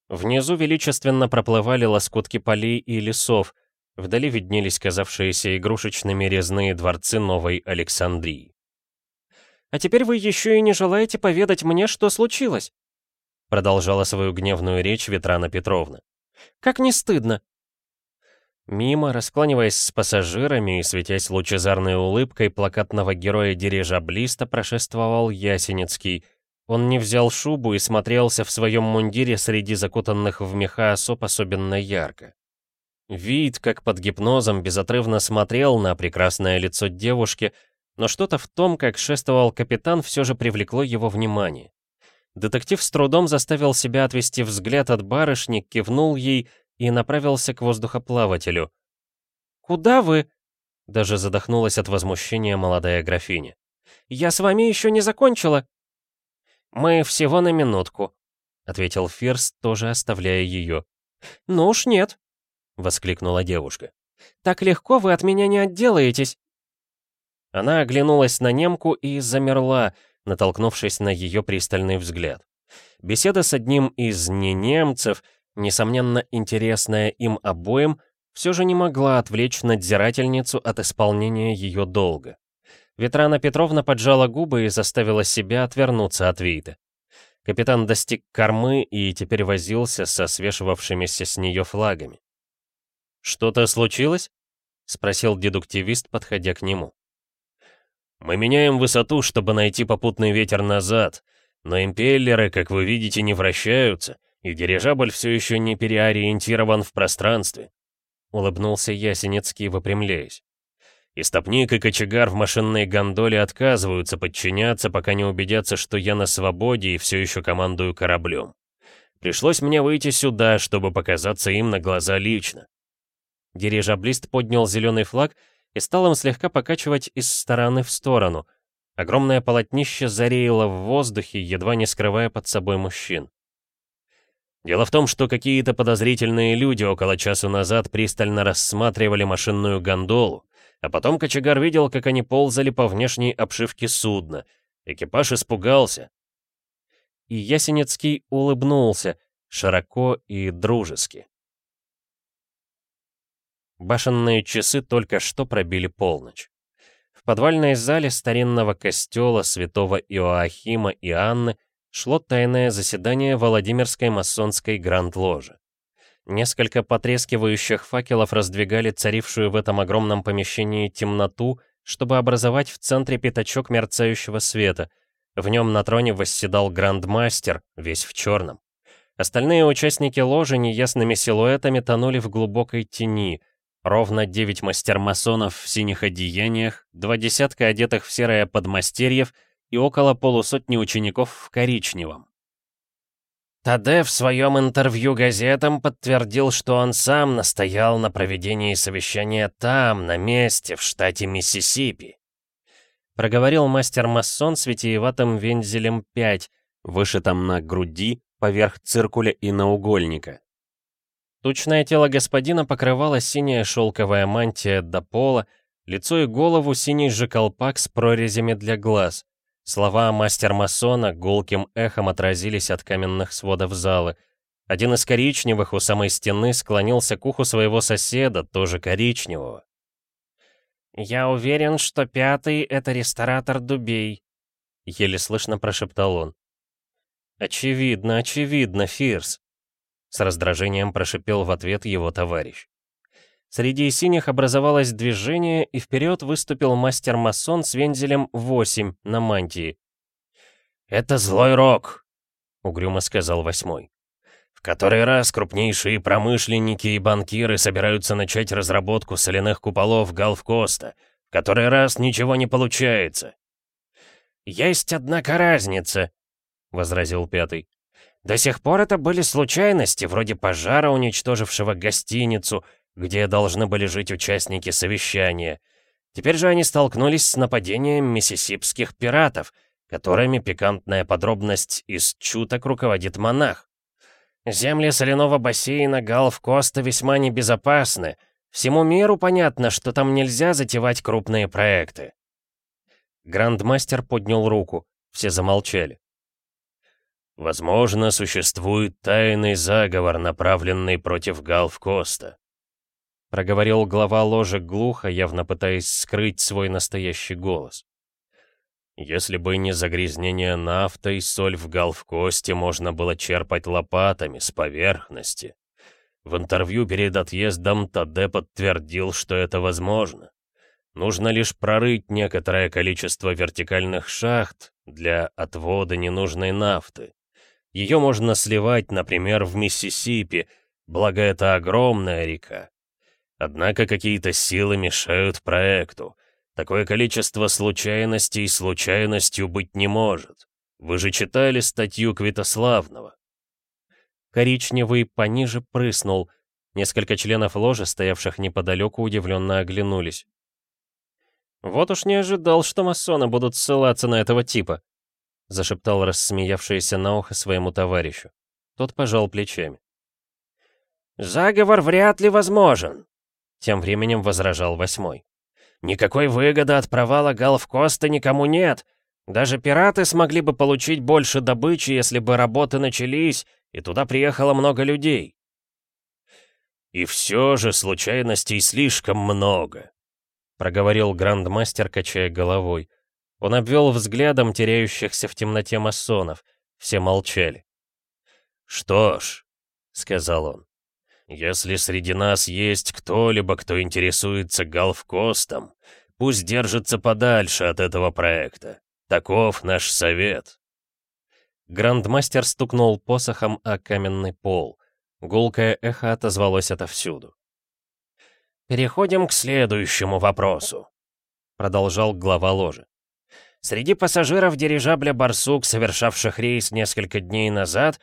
Внизу величественно проплывали лоскутки полей и лесов, вдали виднелись казавшиеся игрушечными резные дворцы Новой Александрии. «А теперь вы еще и не желаете поведать мне, что случилось?» Продолжала свою гневную речь Ветрана Петровна. «Как не стыдно!» Мимо, раскланиваясь с пассажирами и светясь лучезарной улыбкой плакатного героя-дирижаблиста, прошествовал Ясенецкий. Он не взял шубу и смотрелся в своем мундире среди закутанных в меха особ особенно ярко. Вид, как под гипнозом, безотрывно смотрел на прекрасное лицо девушки, но что-то в том, как шествовал капитан, все же привлекло его внимание. Детектив с трудом заставил себя отвести взгляд от барышни, кивнул ей и направился к воздухоплавателю. «Куда вы?» — даже задохнулась от возмущения молодая графиня. «Я с вами еще не закончила». «Мы всего на минутку», — ответил Фирс, тоже оставляя ее. «Ну уж нет», — воскликнула девушка. «Так легко вы от меня не отделаетесь». Она оглянулась на немку и замерла, натолкнувшись на ее пристальный взгляд. Беседа с одним из ненемцев, несомненно интересная им обоим, все же не могла отвлечь надзирательницу от исполнения ее долга. Ветрана Петровна поджала губы и заставила себя отвернуться от Вейта. Капитан достиг кормы и теперь возился со свешивавшимися с нее флагами. «Что-то случилось?» — спросил дедуктивист, подходя к нему. «Мы меняем высоту, чтобы найти попутный ветер назад, но импеллеры, как вы видите, не вращаются, и дирижабль все еще не переориентирован в пространстве», — улыбнулся Ясенецкий, выпрямляясь. «Истопник и кочегар в машинной гондоле отказываются подчиняться, пока не убедятся, что я на свободе и все еще командую кораблем. Пришлось мне выйти сюда, чтобы показаться им на глаза лично». Дирижаблист поднял зеленый флаг и стал им слегка покачивать из стороны в сторону. Огромное полотнище зареяло в воздухе, едва не скрывая под собой мужчин. Дело в том, что какие-то подозрительные люди около часу назад пристально рассматривали машинную гондолу, а потом кочегар видел, как они ползали по внешней обшивке судна. Экипаж испугался. И Ясенецкий улыбнулся, широко и дружески. Башенные часы только что пробили полночь. В подвальной зале старинного костела святого Иоахима и Анны шло тайное заседание Владимирской масонской гранд-ложи. Несколько потрескивающих факелов раздвигали царившую в этом огромном помещении темноту, чтобы образовать в центре пятачок мерцающего света. В нем на троне восседал грандмастер, весь в черном. Остальные участники ложи неясными силуэтами тонули в глубокой тени, Ровно девять мастер-масонов в синих одеяниях, два десятка одетых в серое подмастерьев и около полусотни учеников в коричневом. Таде в своем интервью газетам подтвердил, что он сам настоял на проведении совещания там, на месте, в штате Миссисипи. Проговорил мастер-масон с витиеватым вензелем 5, вышитым на груди, поверх циркуля и наугольника. Тучное тело господина покрывала синяя шелковая мантия до пола, лицо и голову синий же колпак с прорезями для глаз. Слова мастер-масона гулким эхом отразились от каменных сводов залы. Один из коричневых у самой стены склонился к уху своего соседа, тоже коричневого. «Я уверен, что пятый — это ресторатор Дубей», — еле слышно прошептал он. «Очевидно, очевидно, Фирс», с раздражением прошипел в ответ его товарищ. Среди синих образовалось движение, и вперед выступил мастер-масон с вензелем 8 на мантии. «Это злой рок», — угрюмо сказал восьмой. «В который раз крупнейшие промышленники и банкиры собираются начать разработку соляных куполов Галфкоста. В который раз ничего не получается». «Есть, однако, разница», — возразил пятый. До сих пор это были случайности, вроде пожара, уничтожившего гостиницу, где должны были жить участники совещания. Теперь же они столкнулись с нападением миссисипских пиратов, которыми пикантная подробность из чуток руководит монах. Земли соляного бассейна Галф-Коста весьма небезопасны. Всему миру понятно, что там нельзя затевать крупные проекты. Грандмастер поднял руку. Все замолчали. Возможно, существует тайный заговор, направленный против Галф-Коста. Проговорил глава ложи глухо, явно пытаясь скрыть свой настоящий голос. Если бы не загрязнение нафтой, соль в Галф-Косте можно было черпать лопатами с поверхности. В интервью перед отъездом Таде подтвердил, что это возможно. Нужно лишь прорыть некоторое количество вертикальных шахт для отвода ненужной нафты. Ее можно сливать, например, в Миссисипи, благо это огромная река. Однако какие-то силы мешают проекту. Такое количество случайностей случайностью быть не может. Вы же читали статью Квитославного. Коричневый пониже прыснул. Несколько членов ложи, стоявших неподалеку, удивленно оглянулись. «Вот уж не ожидал, что масоны будут ссылаться на этого типа», зашептал рассмеявшийся на ухо своему товарищу. Тот пожал плечами. «Заговор вряд ли возможен», — тем временем возражал восьмой. «Никакой выгоды от провала Галфкоста никому нет. Даже пираты смогли бы получить больше добычи, если бы работы начались, и туда приехало много людей». «И все же случайностей слишком много», — проговорил грандмастер, качая головой. Он обвел взглядом теряющихся в темноте масонов. Все молчали. «Что ж», — сказал он, если среди нас есть кто-либо, кто интересуется Галфкостом, пусть держится подальше от этого проекта. Таков наш совет. Грандмастер стукнул посохом о каменный пол. Гулкое эхо отозвалось отовсюду. «Переходим к следующему вопросу», — продолжал глава ложи. «Среди пассажиров дирижабля «Барсук», совершавших рейс несколько дней назад,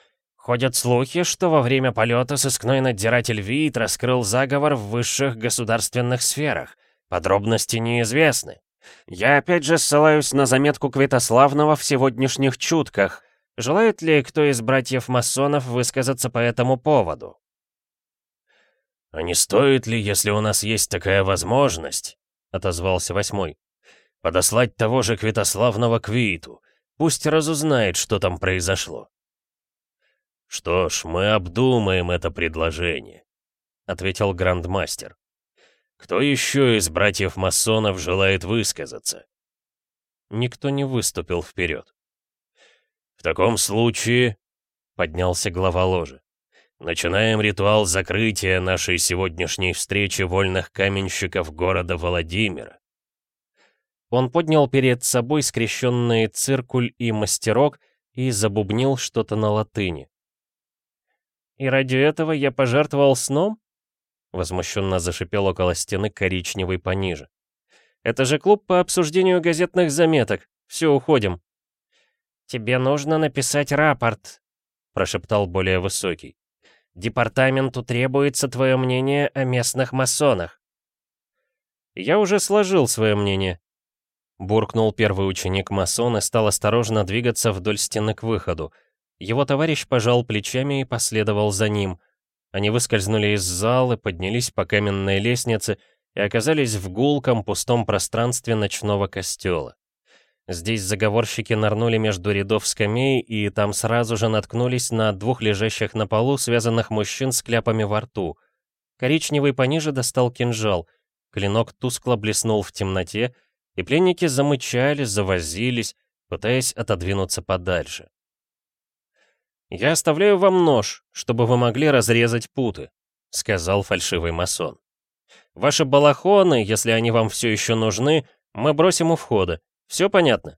Ходят слухи, что во время полета сыскной надзиратель Вит раскрыл заговор в высших государственных сферах. Подробности неизвестны. Я опять же ссылаюсь на заметку Квитославного в сегодняшних чутках. Желает ли кто из братьев-масонов высказаться по этому поводу? «А не стоит ли, если у нас есть такая возможность?» — отозвался восьмой. «Подослать того же Квитославного к Виту. Пусть разузнает, что там произошло». «Что ж, мы обдумаем это предложение», — ответил Грандмастер. «Кто еще из братьев-масонов желает высказаться?» Никто не выступил вперед. «В таком случае», — поднялся глава ложи, «начинаем ритуал закрытия нашей сегодняшней встречи вольных каменщиков города Владимира». Он поднял перед собой скрещенные циркуль и мастерок и забубнил что-то на латыни. «И ради этого я пожертвовал сном?» Возмущенно зашипел около стены коричневый пониже. «Это же клуб по обсуждению газетных заметок. Все, уходим». «Тебе нужно написать рапорт», — прошептал более высокий. «Департаменту требуется твое мнение о местных масонах». «Я уже сложил свое мнение», — буркнул первый ученик масон и стал осторожно двигаться вдоль стены к выходу. Его товарищ пожал плечами и последовал за ним. Они выскользнули из зала, поднялись по каменной лестнице и оказались в гулком пустом пространстве ночного костела. Здесь заговорщики нырнули между рядов скамей и там сразу же наткнулись на двух лежащих на полу связанных мужчин с кляпами во рту. Коричневый пониже достал кинжал. Клинок тускло блеснул в темноте, и пленники замычали, завозились, пытаясь отодвинуться подальше. «Я оставляю вам нож, чтобы вы могли разрезать путы», — сказал фальшивый масон. «Ваши балахоны, если они вам все еще нужны, мы бросим у входа. Все понятно?»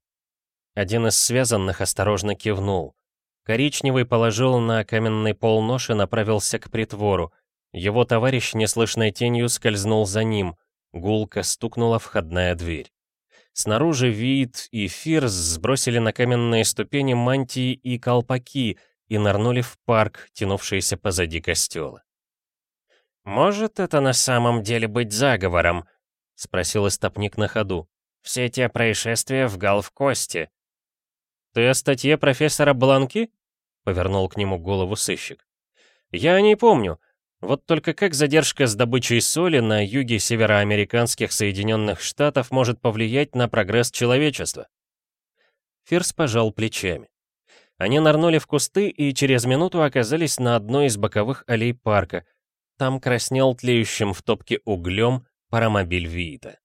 Один из связанных осторожно кивнул. Коричневый положил на каменный пол нож и направился к притвору. Его товарищ неслышной тенью скользнул за ним. Гулко стукнула входная дверь. Снаружи вид и Фирс сбросили на каменные ступени мантии и колпаки, и нырнули в парк, тянувшийся позади костела. «Может это на самом деле быть заговором?» — спросил истопник на ходу. «Все те происшествия в Галфкосте». «Ты о статье профессора Бланки?» — повернул к нему голову сыщик. «Я о ней помню. Вот только как задержка с добычей соли на юге североамериканских Соединенных Штатов может повлиять на прогресс человечества?» Фирс пожал плечами. Они нырнули в кусты и через минуту оказались на одной из боковых аллей парка. Там краснел тлеющим в топке углем паромобиль Виита.